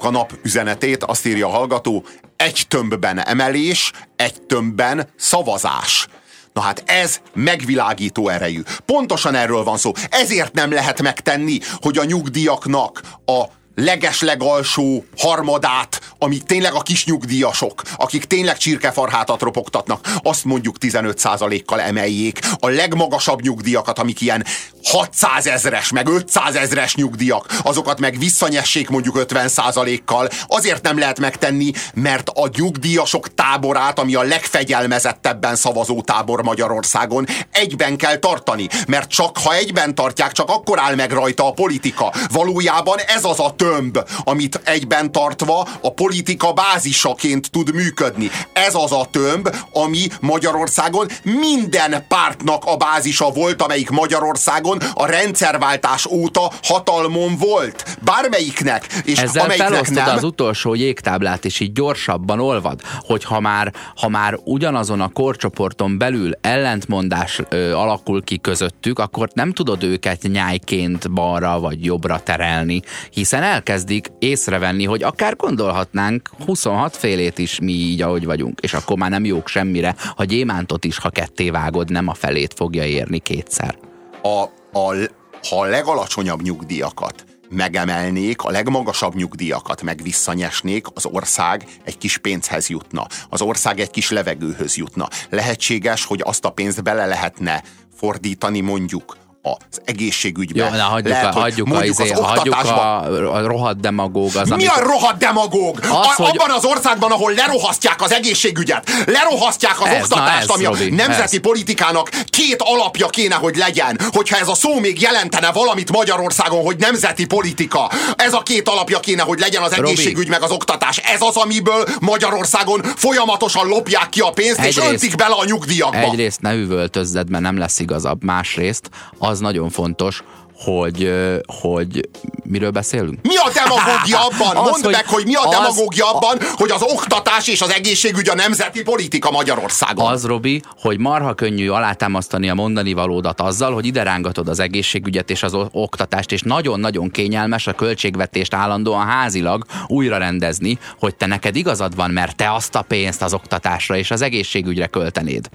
hallottuk a nap üzenetét, azt írja a hallgató, egy tömbben emelés, egy tömbben szavazás. Na hát ez megvilágító erejű. Pontosan erről van szó. Ezért nem lehet megtenni, hogy a nyugdíjaknak a legeslegalsó harmadát, amik tényleg a kis nyugdíjasok, akik tényleg csirkefarhátat ropogtatnak, azt mondjuk 15%-kal emeljék. A legmagasabb nyugdíjakat, amik ilyen 600 ezres, meg 500 ezres nyugdíjak, azokat meg visszanyessék mondjuk 50%-kal. Azért nem lehet megtenni, mert a nyugdíjasok táborát, ami a legfegyelmezettebben szavazó tábor Magyarországon, egyben kell tartani. Mert csak ha egyben tartják, csak akkor áll meg rajta a politika. Valójában ez az a tömb, amit egyben tartva a politika bázisaként tud működni. Ez az a tömb, ami Magyarországon minden pártnak a bázisa volt, amelyik Magyarországon a rendszerváltás óta hatalmon volt. Bármelyiknek. És Ezzel felosztod nem, az utolsó jégtáblát, és így gyorsabban olvad, hogy ha már, ha már ugyanazon a korcsoporton belül ellentmondás ö, alakul ki közöttük, akkor nem tudod őket nyájként balra vagy jobbra terelni, hiszen elkezdik észrevenni, hogy akár gondolhatnánk 26 félét is mi így, ahogy vagyunk, és akkor már nem jók semmire, ha gyémántot is, ha ketté vágod, nem a felét fogja érni kétszer. A, a, ha a legalacsonyabb nyugdíjakat megemelnék, a legmagasabb nyugdíjakat meg visszanyesnék, az ország egy kis pénzhez jutna. Az ország egy kis levegőhöz jutna. Lehetséges, hogy azt a pénzt bele lehetne fordítani mondjuk az egészségügybe. Jó, na, hagyjuk, Lehet, a, hagyjuk, a, izé, hagyjuk a, a rohadt demagóg. Az, Mi amikor... a rohadt demagóg? Az, a, hogy... Abban az országban, ahol lerohasztják az egészségügyet, lerohasztják az ez, oktatást, ez, ami a Robi, nemzeti ez. politikának két alapja kéne, hogy legyen. Hogyha ez a szó még jelentene valamit Magyarországon, hogy nemzeti politika, ez a két alapja kéne, hogy legyen az egészségügy Robi. meg az oktatás. Ez az, amiből Magyarországon folyamatosan lopják ki a pénzt, egyrészt, és öntik bele a nyugdíjakba. Egyrészt ne üvöltözzed, mert nem lesz igazabb. Másrészt az nagyon fontos, hogy, hogy miről beszélünk? Mi a demagógia abban? (laughs) Az, Mondd hogy meg, hogy mi a az, demagógia abban, hogy az oktatás és az egészségügy a nemzeti politika Magyarországon. Az, Robi, hogy marha könnyű alátámasztani a mondani valódat azzal, hogy ide rángatod az egészségügyet és az oktatást, és nagyon-nagyon kényelmes a költségvetést állandóan házilag újra rendezni, hogy te neked igazad van, mert te azt a pénzt az oktatásra és az egészségügyre költenéd.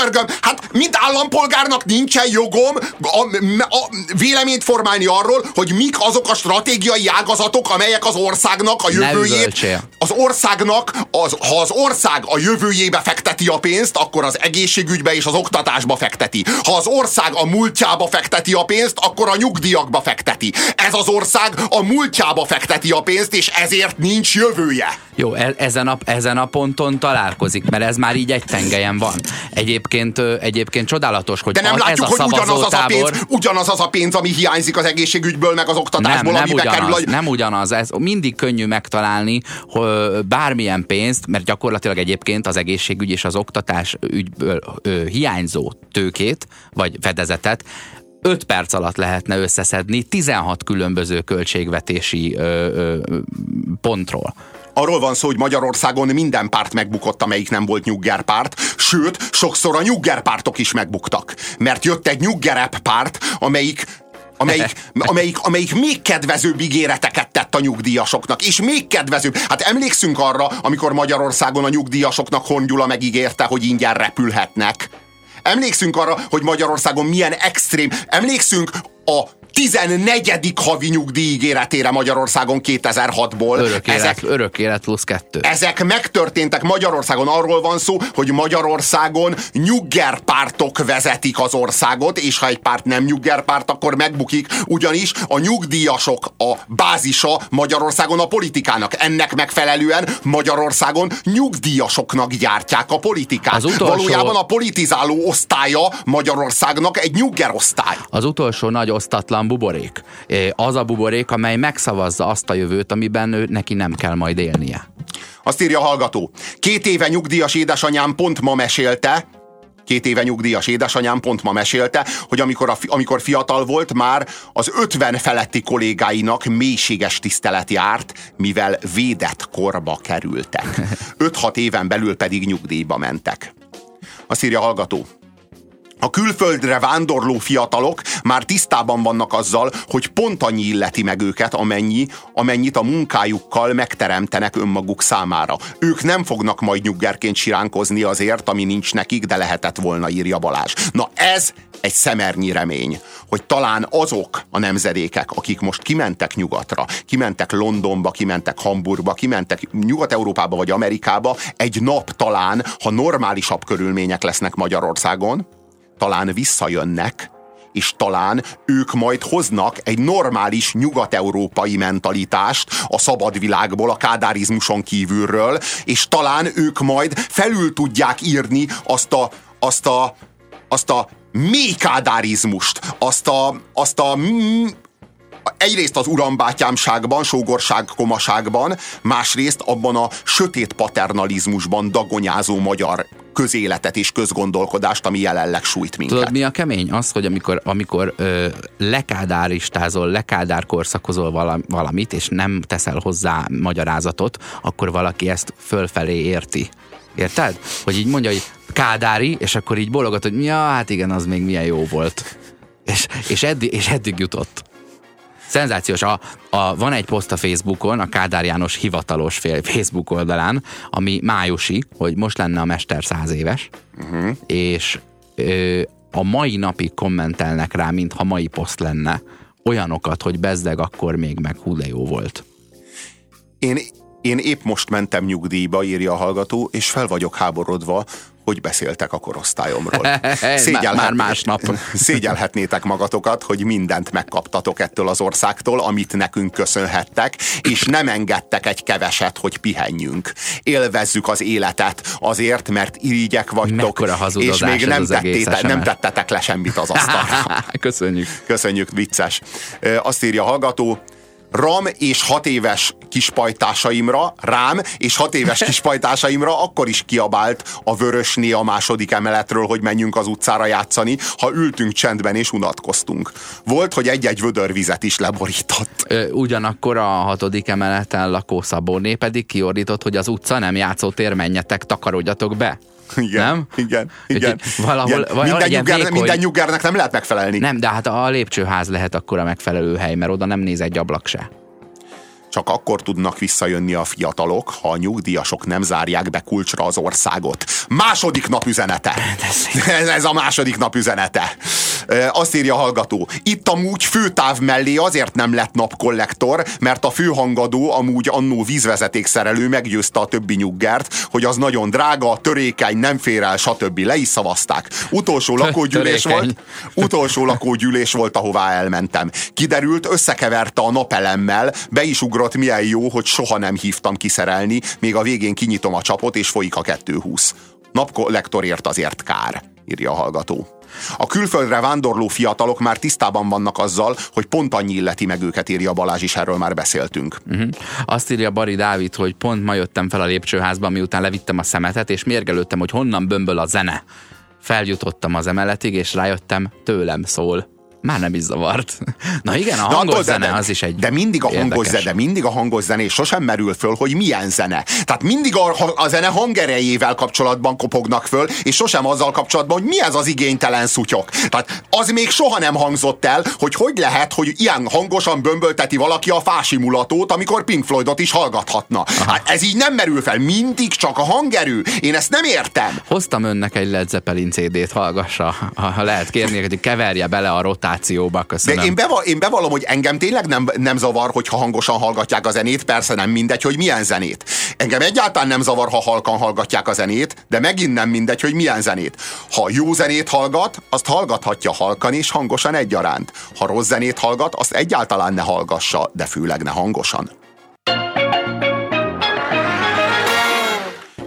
Könyörgöm, hát mint állampolgárnak nincsen jogom a, a, véleményt formálni arról, hogy mik azok a stratégiai ágazatok, amelyek az országnak a jövőjét, az országnak, az, ha az ország a jövőjébe fekteti a pénzt, akkor az egészségügybe és az oktatásba fekteti. Ha az ország a múltjába fekteti a pénzt, akkor a nyugdíjakba fekteti. Ez az ország a múltjába fekteti a pénzt, és ezért nincs jövője. Jó, e- ezen a, ezen a ponton találkozik, mert ez már így egy tengelyen van. Egyébként, egyébként csodálatos, hogy De nem látjuk, hogy ugyanaz az, a pénz, ugyanaz az a pénz, ami hiányzik az egészségügyből, meg az oktatásból, nem, nem ugyanaz, kerül. A... Nem ugyanaz, ez mindig könnyű megtalálni hogy bármilyen pénzt, mert gyakorlatilag egyébként az egészségügy és az oktatás ügyből ö, hiányzó tőkét, vagy fedezetet 5 perc alatt lehetne összeszedni 16 különböző költségvetési ö, ö, pontról. Arról van szó, hogy Magyarországon minden párt megbukott, amelyik nem volt nyuggerpárt, sőt, sokszor a nyuggerpártok is megbuktak. Mert jött egy nyuggerep párt, amelyik amelyik, (laughs) amelyik, amelyik még kedvezőbb ígéreteket tett a nyugdíjasoknak, és még kedvezőbb. Hát emlékszünk arra, amikor Magyarországon a nyugdíjasoknak Hongyula megígérte, hogy ingyen repülhetnek. Emlékszünk arra, hogy Magyarországon milyen extrém. Emlékszünk a 14. havi nyugdíj ígéretére Magyarországon 2006-ból. Örök élet, ezek, örök élet plusz kettő. Ezek megtörténtek Magyarországon. Arról van szó, hogy Magyarországon nyuggerpártok vezetik az országot, és ha egy párt nem nyuggerpárt, akkor megbukik, ugyanis a nyugdíjasok a bázisa Magyarországon a politikának. Ennek megfelelően Magyarországon nyugdíjasoknak gyártják a politikát. Az utolsó... Valójában a politizáló osztálya Magyarországnak egy nyuggerosztály. Az utolsó nagy osztatlan buborék. Az a buborék, amely megszavazza azt a jövőt, amiben ő, neki nem kell majd élnie. Azt írja a hallgató. Két éve nyugdíjas édesanyám pont ma mesélte, két éve nyugdíjas édesanyám pont ma mesélte, hogy amikor, a, amikor fiatal volt, már az 50 feletti kollégáinak mélységes tisztelet járt, mivel védett korba kerültek. (laughs) 5-6 éven belül pedig nyugdíjba mentek. Azt írja a hallgató. A külföldre vándorló fiatalok már tisztában vannak azzal, hogy pont annyi illeti meg őket, amennyi, amennyit a munkájukkal megteremtenek önmaguk számára. Ők nem fognak majd nyuggerként siránkozni azért, ami nincs nekik, de lehetett volna, írja Balázs. Na ez egy szemernyi remény, hogy talán azok a nemzedékek, akik most kimentek nyugatra, kimentek Londonba, kimentek Hamburgba, kimentek Nyugat-Európába vagy Amerikába, egy nap talán, ha normálisabb körülmények lesznek Magyarországon, talán visszajönnek, és talán ők majd hoznak egy normális nyugat-európai mentalitást a szabad világból, a kádárizmuson kívülről, és talán ők majd felül tudják írni azt a, azt a, azt a mély kádárizmust, azt a, azt a egyrészt az urambátyámságban, sógorság komaságban, másrészt abban a sötét paternalizmusban dagonyázó magyar közéletet és közgondolkodást, ami jelenleg sújt minket. Tudod, mi a kemény? Az, hogy amikor, amikor ö, lekádáristázol, lekádárkorszakozol valamit, és nem teszel hozzá magyarázatot, akkor valaki ezt fölfelé érti. Érted? Hogy így mondja, hogy kádári, és akkor így bologat, hogy ja, hát igen, az még milyen jó volt. És, és, eddig, és eddig jutott. Szenzációs. A, a, van egy poszt a Facebookon, a Kádár János hivatalos Facebook oldalán, ami májusi, hogy most lenne a mester száz éves, uh-huh. és ö, a mai napig kommentelnek rá, mintha mai poszt lenne. Olyanokat, hogy bezdeg akkor még meg hú jó volt. Én, én épp most mentem nyugdíjba, írja a hallgató, és fel vagyok háborodva, hogy beszéltek a korosztályomról. (laughs) Szégyelhet, már másnap. (laughs) Szégyelhetnétek magatokat, hogy mindent megkaptatok ettől az országtól, amit nekünk köszönhettek, és nem engedtek egy keveset, hogy pihenjünk. Élvezzük az életet azért, mert irigyek vagytok, és még nem, tettétek, nem tettetek le semmit az asztalra. (laughs) Köszönjük. Köszönjük, vicces. Azt írja a hallgató, ram és hat éves kispajtásaimra, rám és hat éves kispajtásaimra akkor is kiabált a vörösné a második emeletről, hogy menjünk az utcára játszani, ha ültünk csendben és unatkoztunk. Volt, hogy egy-egy vödörvizet is leborított. Ugyanakkor a hatodik emeleten lakó Szabóné pedig kiordított, hogy az utca nem játszótér, menjetek, takarodjatok be. (laughs) Igen, nem? igen, igen. Valahol, igen. minden, nyugger, vékony... minden nyuggernek nem lehet megfelelni. Nem, de hát a lépcsőház lehet akkor a megfelelő hely, mert oda nem néz egy ablak se. Csak akkor tudnak visszajönni a fiatalok, ha a nyugdíjasok nem zárják be kulcsra az országot. Második nap üzenete. (laughs) Ez, ez a második nap üzenete. Azt írja a hallgató. Itt amúgy főtáv mellé azért nem lett napkollektor, mert a főhangadó amúgy annó vízvezetékszerelő meggyőzte a többi nyuggert, hogy az nagyon drága, törékeny, nem fér el, stb. Le is szavazták. Utolsó (laughs) lakógyűlés volt, utolsó lakógyűlés volt, ahová elmentem. Kiderült, összekeverte a napelemmel, be is ugrott, milyen jó, hogy soha nem hívtam kiszerelni, még a végén kinyitom a csapot, és folyik a 220. Napkollektorért azért kár, írja a hallgató. A külföldre vándorló fiatalok már tisztában vannak azzal, hogy pont annyi illeti meg őket, írja Balázs is, erről már beszéltünk. Uh-huh. Azt írja Bari Dávid, hogy pont ma jöttem fel a lépcsőházba, miután levittem a szemetet, és mérgelődtem, hogy honnan bömböl a zene. Feljutottam az emeletig, és rájöttem, tőlem szól már nem is zavart. (laughs) Na igen, a hangos de, zene az is egy De mindig a hangos zene, de mindig a hangos zene, és sosem merül föl, hogy milyen zene. Tehát mindig a, a zene hangerejével kapcsolatban kopognak föl, és sosem azzal kapcsolatban, hogy mi ez az igénytelen szutyok. Tehát az még soha nem hangzott el, hogy hogy lehet, hogy ilyen hangosan bömbölteti valaki a fásimulatót, amikor Pink Floydot is hallgathatna. Hát ez így nem merül fel, mindig csak a hangerő. Én ezt nem értem. Hoztam önnek egy Led Zeppelin CD-t, hallgassa, ha lehet kérni, hogy keverje bele a rotát rotációba, köszönöm. De én, beval, én bevallom, hogy engem tényleg nem, nem zavar, hogyha hangosan hallgatják a zenét, persze nem mindegy, hogy milyen zenét. Engem egyáltalán nem zavar, ha halkan hallgatják a zenét, de megint nem mindegy, hogy milyen zenét. Ha jó zenét hallgat, azt hallgathatja halkan és hangosan egyaránt. Ha rossz zenét hallgat, azt egyáltalán ne hallgassa, de főleg ne hangosan.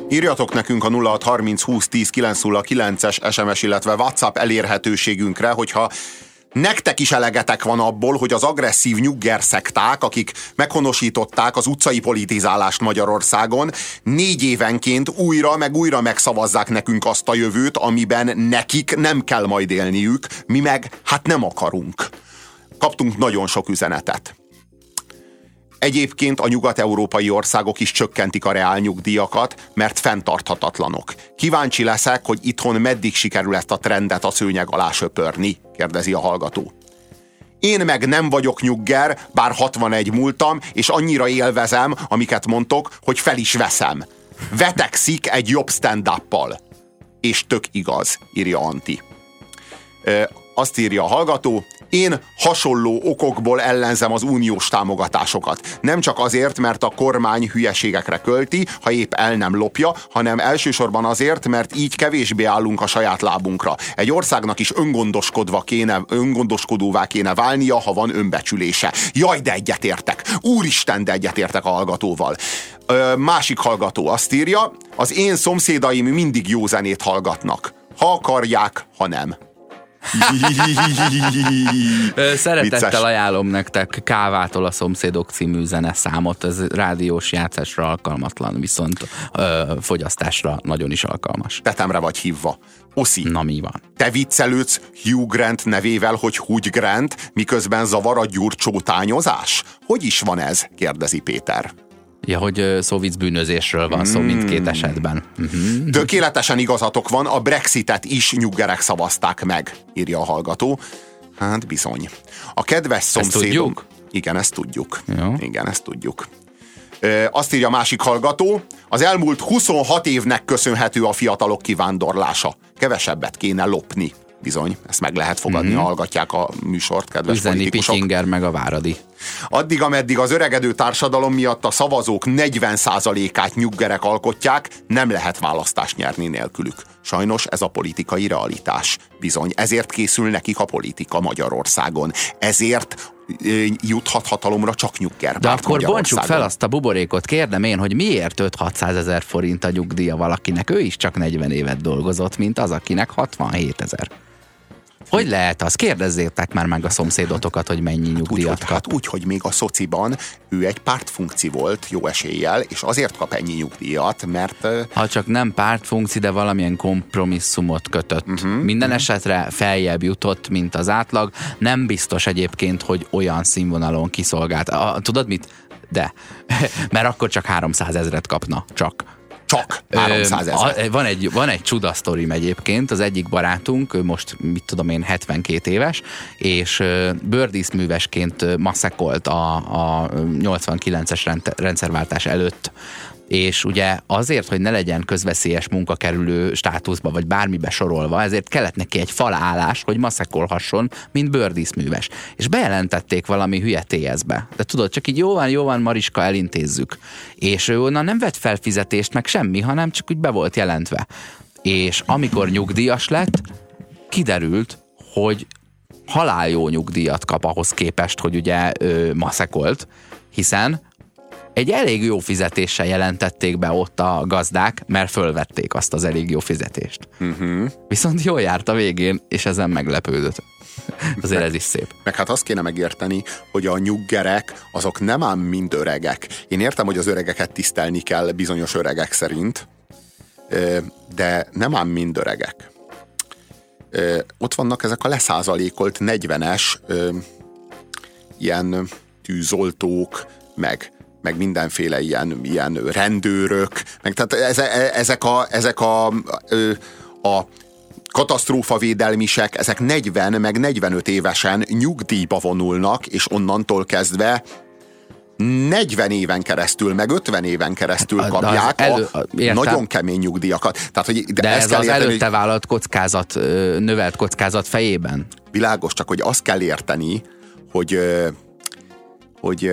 Írjatok nekünk a 0630 20 10 909-es SMS, illetve WhatsApp elérhetőségünkre, hogyha Nektek is elegetek van abból, hogy az agresszív nyugger szekták, akik meghonosították az utcai politizálást Magyarországon, négy évenként újra meg újra megszavazzák nekünk azt a jövőt, amiben nekik nem kell majd élniük, mi meg hát nem akarunk. Kaptunk nagyon sok üzenetet. Egyébként a nyugat-európai országok is csökkentik a reálnyugdíjakat, mert fenntarthatatlanok. Kíváncsi leszek, hogy itthon meddig sikerül ezt a trendet a szőnyeg alá söpörni, kérdezi a hallgató. Én meg nem vagyok nyugger, bár 61 múltam, és annyira élvezem, amiket mondtok, hogy fel is veszem. Vetekszik egy jobb stand És tök igaz, írja Anti. E, azt írja a hallgató, én hasonló okokból ellenzem az uniós támogatásokat. Nem csak azért, mert a kormány hülyeségekre költi, ha épp el nem lopja, hanem elsősorban azért, mert így kevésbé állunk a saját lábunkra. Egy országnak is öngondoskodva kéne, öngondoskodóvá kéne válnia, ha van önbecsülése. Jaj, de egyetértek! Úristen, de egyetértek a hallgatóval. Ö, másik hallgató azt írja, az én szomszédaim mindig jó zenét hallgatnak. Ha akarják, ha nem. Szeretettel ajánlom nektek Kávától a szomszédok című zeneszámot. Ez rádiós játszásra alkalmatlan, viszont ö, fogyasztásra nagyon is alkalmas. Tetemre vagy hívva. Oszi, Na mi van? te viccelődsz Hugh Grant nevével, hogy Hugh Grant, miközben zavar a gyurcsótányozás? Hogy is van ez? kérdezi Péter. Ja, hogy szóvic bűnözésről van szó mindkét hmm. esetben. Uh-huh. Tökéletesen igazatok van, a Brexitet is nyuggerek szavazták meg, írja a hallgató. Hát bizony. A kedves szomszédok... Ezt tudjuk? Igen, ezt tudjuk. Jó. Igen, ezt tudjuk. Ö, azt írja a másik hallgató, az elmúlt 26 évnek köszönhető a fiatalok kivándorlása. Kevesebbet kéne lopni. Bizony, ezt meg lehet fogadni, mm-hmm. hallgatják a műsort, kedves Üzeni politikusok. Pittinger meg a Váradi. Addig, ameddig az öregedő társadalom miatt a szavazók 40%-át nyuggerek alkotják, nem lehet választást nyerni nélkülük. Sajnos ez a politikai realitás. Bizony, ezért készül nekik a politika Magyarországon. Ezért juthat hatalomra csak nyugger. De akkor bontsuk fel azt a buborékot, kérdem én, hogy miért 5-600 ezer forint a nyugdíja valakinek? Ő is csak 40 évet dolgozott, mint az, akinek 67 ezer. Hogy lehet az? Kérdezzétek már meg a szomszédotokat, hogy mennyi nyugdíjat úgy, kap. Hát úgy, hogy még a szociban ő egy pártfunkci volt jó eséllyel, és azért kap ennyi nyugdíjat, mert... Ha csak nem pártfunkci, de valamilyen kompromisszumot kötött. Uh-huh, Minden uh-huh. esetre feljebb jutott, mint az átlag. Nem biztos egyébként, hogy olyan színvonalon kiszolgált. A, tudod mit? De. (laughs) Mert akkor csak 300 ezret kapna. Csak. Csak 300 ezer. Van egy, van egy csuda sztorim egyébként, az egyik barátunk, ő most, mit tudom én, 72 éves, és bőrdíszművesként maszekolt a, a 89-es rendszerváltás előtt és ugye azért, hogy ne legyen közveszélyes munkakerülő státuszba, vagy bármibe sorolva, ezért kellett neki egy falállás, hogy maszekolhasson, mint bőrdíszműves. És bejelentették valami hülye TS-be. De tudod, csak így jó van, jó van, Mariska, elintézzük. És ő onnan nem vett felfizetést, meg semmi, hanem csak úgy be volt jelentve. És amikor nyugdíjas lett, kiderült, hogy haláljó nyugdíjat kap ahhoz képest, hogy ugye ő maszekolt, hiszen egy elég jó fizetéssel jelentették be ott a gazdák, mert fölvették azt az elég jó fizetést. Uh-huh. Viszont jól járt a végén, és ezen meglepődött. (laughs) Azért meg, ez is szép. Meg hát azt kéne megérteni, hogy a nyuggerek azok nem ám mind öregek. Én értem, hogy az öregeket tisztelni kell bizonyos öregek szerint, de nem ám mind öregek. Ott vannak ezek a leszázalékolt 40-es ilyen tűzoltók, meg meg mindenféle ilyen, ilyen rendőrök, meg tehát ezek a, ezek a, a katasztrófavédelmisek, ezek 40 meg 45 évesen nyugdíjba vonulnak, és onnantól kezdve 40 éven keresztül, meg 50 éven keresztül kapják elő, a nagyon kemény nyugdíjakat. Tehát, hogy de, de ez kell az érteni, előtte vállalt kockázat, növelt kockázat fejében? Világos, csak hogy azt kell érteni, hogy hogy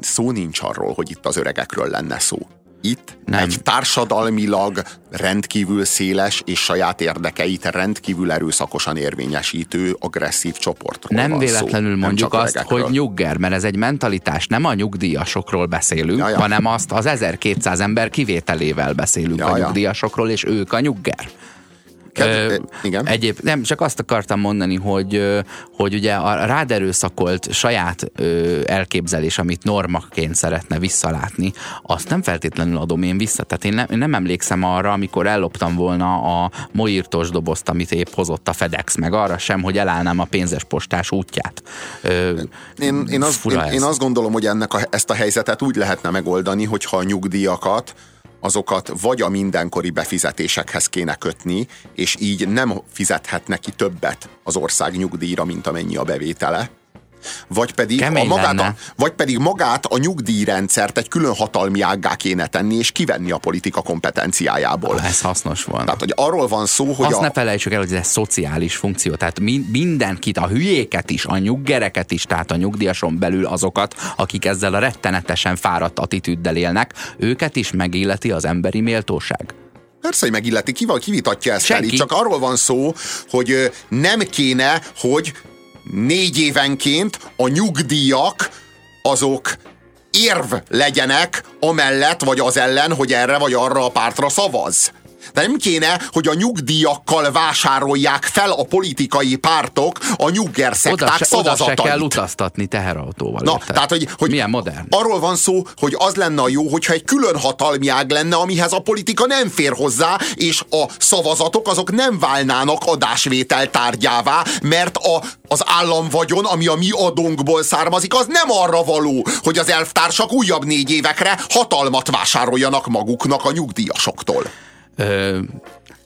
szó nincs arról, hogy itt az öregekről lenne szó. Itt nem. egy társadalmilag rendkívül széles és saját érdekeit rendkívül erőszakosan érvényesítő agresszív csoportról Nem véletlenül szó, mondjuk nem azt, hogy nyugger, mert ez egy mentalitás, nem a nyugdíjasokról beszélünk, ja, ja. hanem azt az 1200 ember kivételével beszélünk ja, a nyugdíjasokról, és ők a nyugger. Ked- igen. Egyéb, nem, csak azt akartam mondani, hogy, hogy ugye a rád erőszakolt saját elképzelés, amit normaként szeretne visszalátni, azt nem feltétlenül adom én vissza. Tehát én nem, én nem emlékszem arra, amikor elloptam volna a moírtos dobozt, amit épp hozott a FedEx, meg arra sem, hogy elállnám a pénzes postás útját. Én, én, azt, én, én azt gondolom, hogy ennek a, ezt a helyzetet úgy lehetne megoldani, hogyha a nyugdíjakat azokat vagy a mindenkori befizetésekhez kéne kötni, és így nem fizethet neki többet az ország nyugdíjra, mint amennyi a bevétele, vagy pedig, a magát, a, vagy pedig magát a nyugdíjrendszert egy külön hatalmi ággá kéne tenni, és kivenni a politika kompetenciájából. Ha, ez hasznos volna. Tehát, hogy arról van szó, hogy Azt a... ne felejtsük el, hogy ez szociális funkció. Tehát mindenkit, a hülyéket is, a nyuggereket is, tehát a nyugdíjason belül azokat, akik ezzel a rettenetesen fáradt attitűddel élnek, őket is megilleti az emberi méltóság. Persze, hogy megilleti, ki, kivitatja ezt el. Csak arról van szó, hogy nem kéne, hogy négy évenként a nyugdíjak azok érv legyenek amellett vagy az ellen, hogy erre vagy arra a pártra szavaz. De nem kéne, hogy a nyugdíjakkal vásárolják fel a politikai pártok a nyuggerszekták oda se, szavazatait. Oda se kell utaztatni teherautóval. Na, tehát, hogy, hogy Milyen modern. Arról van szó, hogy az lenne a jó, hogyha egy külön hatalmi ág lenne, amihez a politika nem fér hozzá, és a szavazatok azok nem válnának adásvétel tárgyává, mert a, az államvagyon, ami a mi adónkból származik, az nem arra való, hogy az elvtársak újabb négy évekre hatalmat vásároljanak maguknak a nyugdíjasoktól. Ö,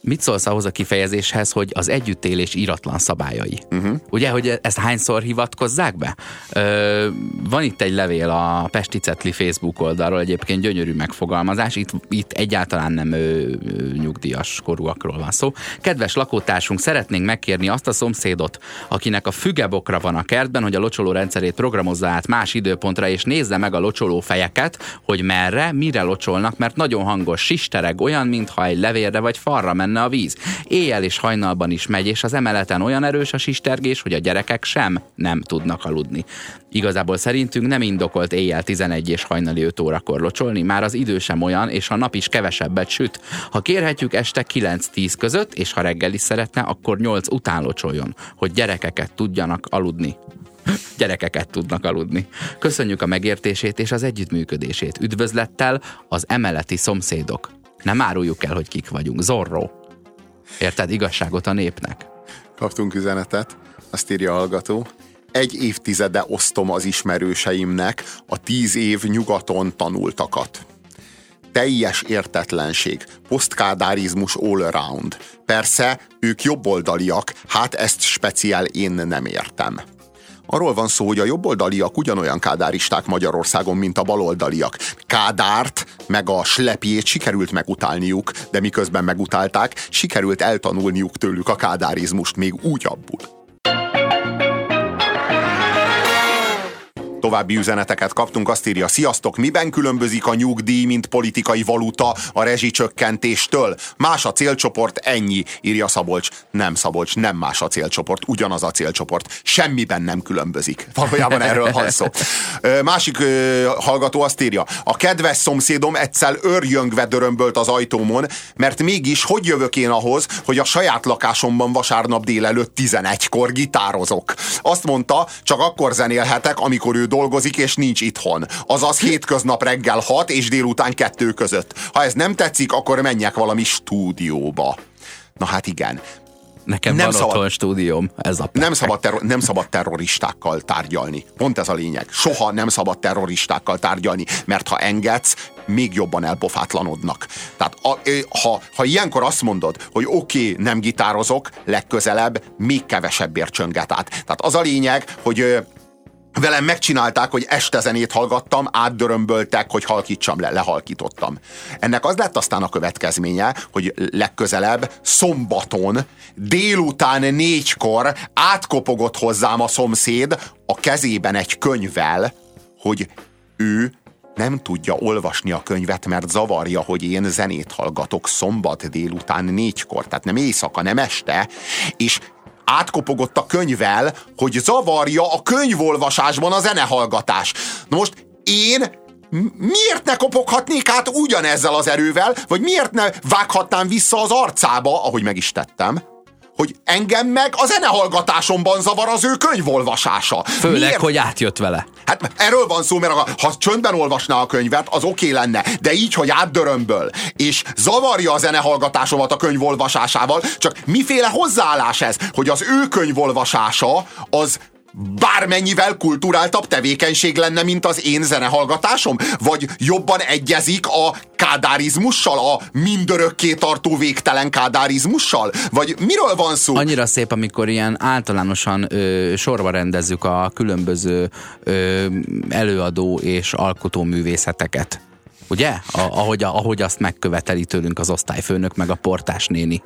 mit szólsz ahhoz a kifejezéshez, hogy az együttélés íratlan szabályai? Uh-huh. Ugye, hogy ezt hányszor hivatkozzák be? Ö, van itt egy levél a Pesti Cetli Facebook oldalról, egyébként gyönyörű megfogalmazás, itt, itt egyáltalán nem ö, nyugdíjas korúakról van szó. Kedves lakótársunk, szeretnénk megkérni azt a szomszédot, akinek a fügebokra van a kertben, hogy a locsoló rendszerét programozza át más időpontra, és nézze meg a locsoló fejeket, hogy merre, mire locsolnak, mert nagyon hangos sistereg, olyan, mintha egy levélre vagy falra menne a víz. Éjjel és hajnalban is megy, és az emeleten olyan erős a sistergés, hogy a gyerekek sem nem tudnak aludni. Igazából szerintünk nem indokolt éjjel 11 és hajnali 5 órakor locsolni, már az idő sem olyan, és a nap is kevesebbet süt. Ha kérhetjük este 9-10 között, és ha reggel is szeretne, akkor 8 után locsoljon, hogy gyerekeket tudjanak aludni (laughs) gyerekeket tudnak aludni. Köszönjük a megértését és az együttműködését. Üdvözlettel az emeleti szomszédok. Nem áruljuk el, hogy kik vagyunk. Zorro. Érted? Igazságot a népnek. Kaptunk üzenetet, azt írja a hallgató. Egy évtizede osztom az ismerőseimnek a tíz év nyugaton tanultakat. Teljes értetlenség, posztkádárizmus all around. Persze, ők jobboldaliak, hát ezt speciál én nem értem. Arról van szó, hogy a jobboldaliak ugyanolyan kádáristák Magyarországon, mint a baloldaliak. Kádárt, meg a slepjét sikerült megutálniuk, de miközben megutálták, sikerült eltanulniuk tőlük a kádárizmust még újabbul. További üzeneteket kaptunk, azt írja, sziasztok, miben különbözik a nyugdíj, mint politikai valuta a rezsicsökkentéstől? Más a célcsoport, ennyi, írja Szabolcs. Nem Szabolcs, nem más a célcsoport, ugyanaz a célcsoport. Semmiben nem különbözik. Valójában erről van szó. Másik hallgató azt írja, a kedves szomszédom egyszer örjöngve dörömbölt az ajtómon, mert mégis hogy jövök én ahhoz, hogy a saját lakásomban vasárnap délelőtt 11-kor gitározok. Azt mondta, csak akkor zenélhetek, amikor ő dolgozik, és nincs itthon. Azaz hétköznap reggel 6 és délután 2 között. Ha ez nem tetszik, akkor menjek valami stúdióba. Na hát igen, Nekem nem van szabad, otthon stúdióm, ez a nem szabad, terror, nem szabad terroristákkal tárgyalni. Pont ez a lényeg. Soha nem szabad terroristákkal tárgyalni, mert ha engedsz, még jobban elpofátlanodnak. Tehát a, ha, ha ilyenkor azt mondod, hogy oké, okay, nem gitározok, legközelebb még kevesebbért csönget át. Tehát az a lényeg, hogy velem megcsinálták, hogy este zenét hallgattam, átdörömböltek, hogy halkítsam le, lehalkítottam. Ennek az lett aztán a következménye, hogy legközelebb szombaton délután négykor átkopogott hozzám a szomszéd a kezében egy könyvvel, hogy ő nem tudja olvasni a könyvet, mert zavarja, hogy én zenét hallgatok szombat délután négykor, tehát nem éjszaka, nem este, és átkopogott a könyvvel, hogy zavarja a könyvolvasásban a zenehallgatás. Na most én miért ne kopoghatnék át ugyanezzel az erővel, vagy miért ne vághatnám vissza az arcába, ahogy meg is tettem, hogy engem meg a zenehallgatásomban zavar az ő könyvolvasása. Főleg, Miért? hogy átjött vele. Hát erről van szó, mert ha, csöndben olvasná a könyvet, az oké okay lenne. De így, hogy átdörömböl, és zavarja a zenehallgatásomat a könyvolvasásával, csak miféle hozzáállás ez, hogy az ő könyvolvasása az bármennyivel kulturáltabb tevékenység lenne, mint az én zenehallgatásom? Vagy jobban egyezik a kádárizmussal, a mindörökké tartó végtelen kádárizmussal? Vagy miről van szó? Annyira szép, amikor ilyen általánosan ö, sorba rendezzük a különböző ö, előadó és alkotó művészeteket. Ugye? A, ahogy, ahogy azt megköveteli tőlünk az osztályfőnök, meg a portás néni.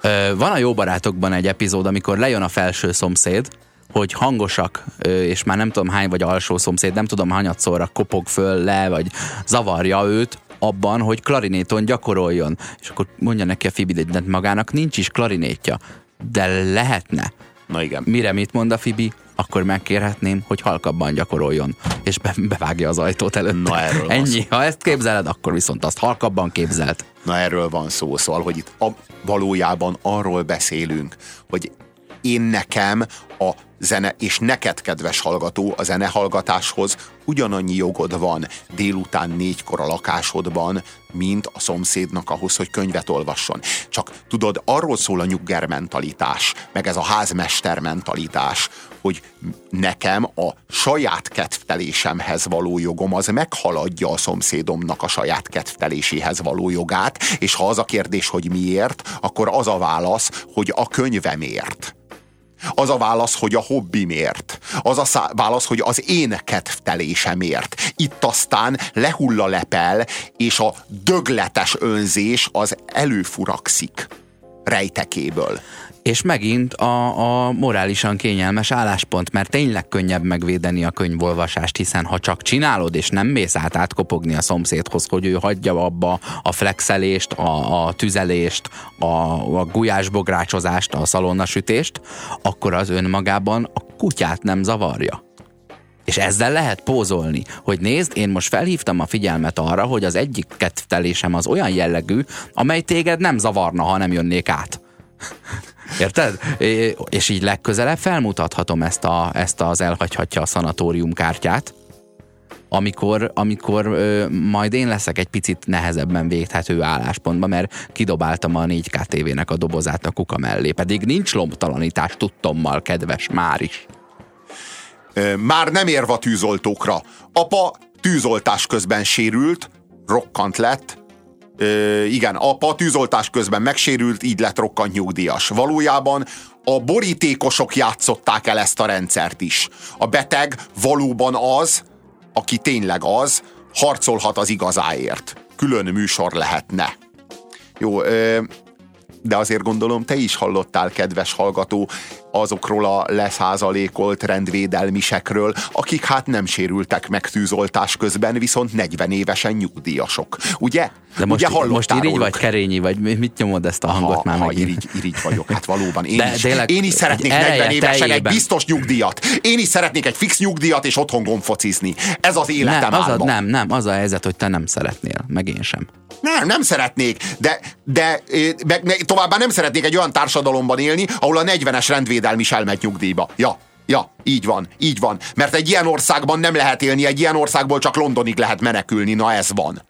Ö, van a Jó Barátokban egy epizód, amikor lejön a felső szomszéd, hogy hangosak, és már nem tudom hány vagy alsó szomszéd, nem tudom hányatszorra kopog föl le, vagy zavarja őt, abban, hogy klarinéton gyakoroljon. És akkor mondja neki a Fibi, de magának nincs is klarinétja, de lehetne. Na igen. Mire mit mond a Fibi? Akkor megkérhetném, hogy halkabban gyakoroljon. És be, bevágja az ajtót előtt. Na erről Ennyi. Ha ezt képzeled, akkor viszont azt halkabban képzelt. Na erről van szó, szóval, hogy itt a, valójában arról beszélünk, hogy én nekem a zene, és neked, kedves hallgató, a zenehallgatáshoz ugyanannyi jogod van délután négykor a lakásodban, mint a szomszédnak ahhoz, hogy könyvet olvasson. Csak tudod, arról szól a nyugger mentalitás, meg ez a házmester mentalitás, hogy nekem a saját kedvtelésemhez való jogom az meghaladja a szomszédomnak a saját kedvteléséhez való jogát, és ha az a kérdés, hogy miért, akkor az a válasz, hogy a könyvemért. Az a válasz, hogy a hobbimért. Az a válasz, hogy az én kedvtelésemért. Itt aztán lehull a lepel, és a dögletes önzés az előfurakszik rejtekéből. És megint a, a morálisan kényelmes álláspont, mert tényleg könnyebb megvédeni a könyvolvasást, hiszen ha csak csinálod, és nem mész át átkopogni a szomszédhoz, hogy ő hagyja abba a flexelést, a, a tüzelést, a, a gulyásbográcsozást, a szalonnasütést, akkor az önmagában a kutyát nem zavarja. És ezzel lehet pózolni, hogy nézd, én most felhívtam a figyelmet arra, hogy az egyik kedvtelésem az olyan jellegű, amely téged nem zavarna, ha nem jönnék át. Érted? És így legközelebb felmutathatom ezt, a, ezt az elhagyhatja a szanatórium kártyát, amikor, amikor ö, majd én leszek egy picit nehezebben végthető álláspontban, mert kidobáltam a 4K TV-nek a dobozát a kuka mellé, pedig nincs lombtalanítás tudtommal, kedves már is. Már nem érve a tűzoltókra. Apa tűzoltás közben sérült, rokkant lett, Ö, igen, apa tűzoltás közben megsérült, így lett rokkant nyugdíjas. Valójában a borítékosok játszották el ezt a rendszert is. A beteg valóban az, aki tényleg az, harcolhat az igazáért. Külön műsor lehetne. Jó, ö, de azért gondolom te is hallottál, kedves hallgató, azokról a leszázalékolt rendvédelmisekről, akik hát nem sérültek meg tűzoltás közben, viszont 40 évesen nyugdíjasok. Ugye? De most, Ugye most irigy vagy kerényi, vagy mit nyomod ezt a hangot ha, már ha, megint? Irigy, irigy vagyok, hát valóban. Én, De is, tényleg én is szeretnék egy 40 ereje évesen teljében. egy biztos nyugdíjat. Én is szeretnék egy fix nyugdíjat, és otthon gomfocizni. Ez az életem nem, az a, álma. nem, nem, az a helyzet, hogy te nem szeretnél, meg én sem. Nem, nem szeretnék, de, de meg, meg, továbbá nem szeretnék egy olyan társadalomban élni, ahol a 40-es rendvédelmi is elmegy nyugdíjba. Ja, ja, így van, így van. Mert egy ilyen országban nem lehet élni, egy ilyen országból csak Londonig lehet menekülni, na ez van.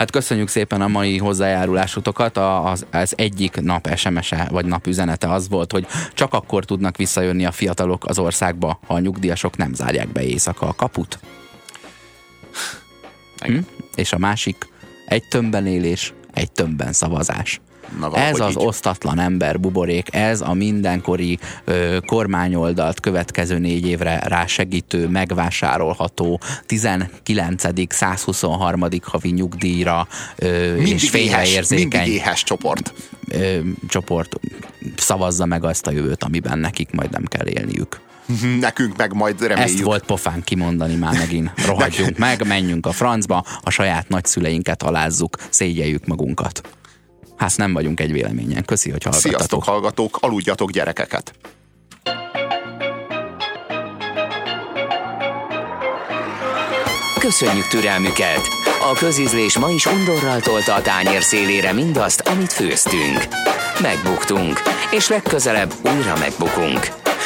Hát köszönjük szépen a mai hozzájárulásotokat. Az, az egyik nap SMS-e vagy nap üzenete az volt, hogy csak akkor tudnak visszajönni a fiatalok az országba, ha a nyugdíjasok nem zárják be éjszaka a kaput. Hm? És a másik, egy tömbben élés, egy tömbben szavazás. Na, ez az így. osztatlan ember buborék, ez a mindenkori ö, kormányoldalt következő négy évre rásegítő, megvásárolható 19. 123. havi nyugdíjra ö, és Mindig éhes, félreérzékeny mindig éhes csoport. ö, csoport szavazza meg azt a jövőt, amiben nekik majd nem kell élniük. Nekünk meg majd reméljük. Ezt volt pofán kimondani már megint. (laughs) Rohadjunk meg, menjünk a francba, a saját nagyszüleinket alázzuk, szégyeljük magunkat. Hát nem vagyunk egy véleményen. Köszi, hogy Sziasztok, hallgattatok. hallgatók, aludjatok gyerekeket. Köszönjük türelmüket! A közízlés ma is undorral tolta a tányér szélére mindazt, amit főztünk. megbuktunk, és legközelebb újra megbukunk.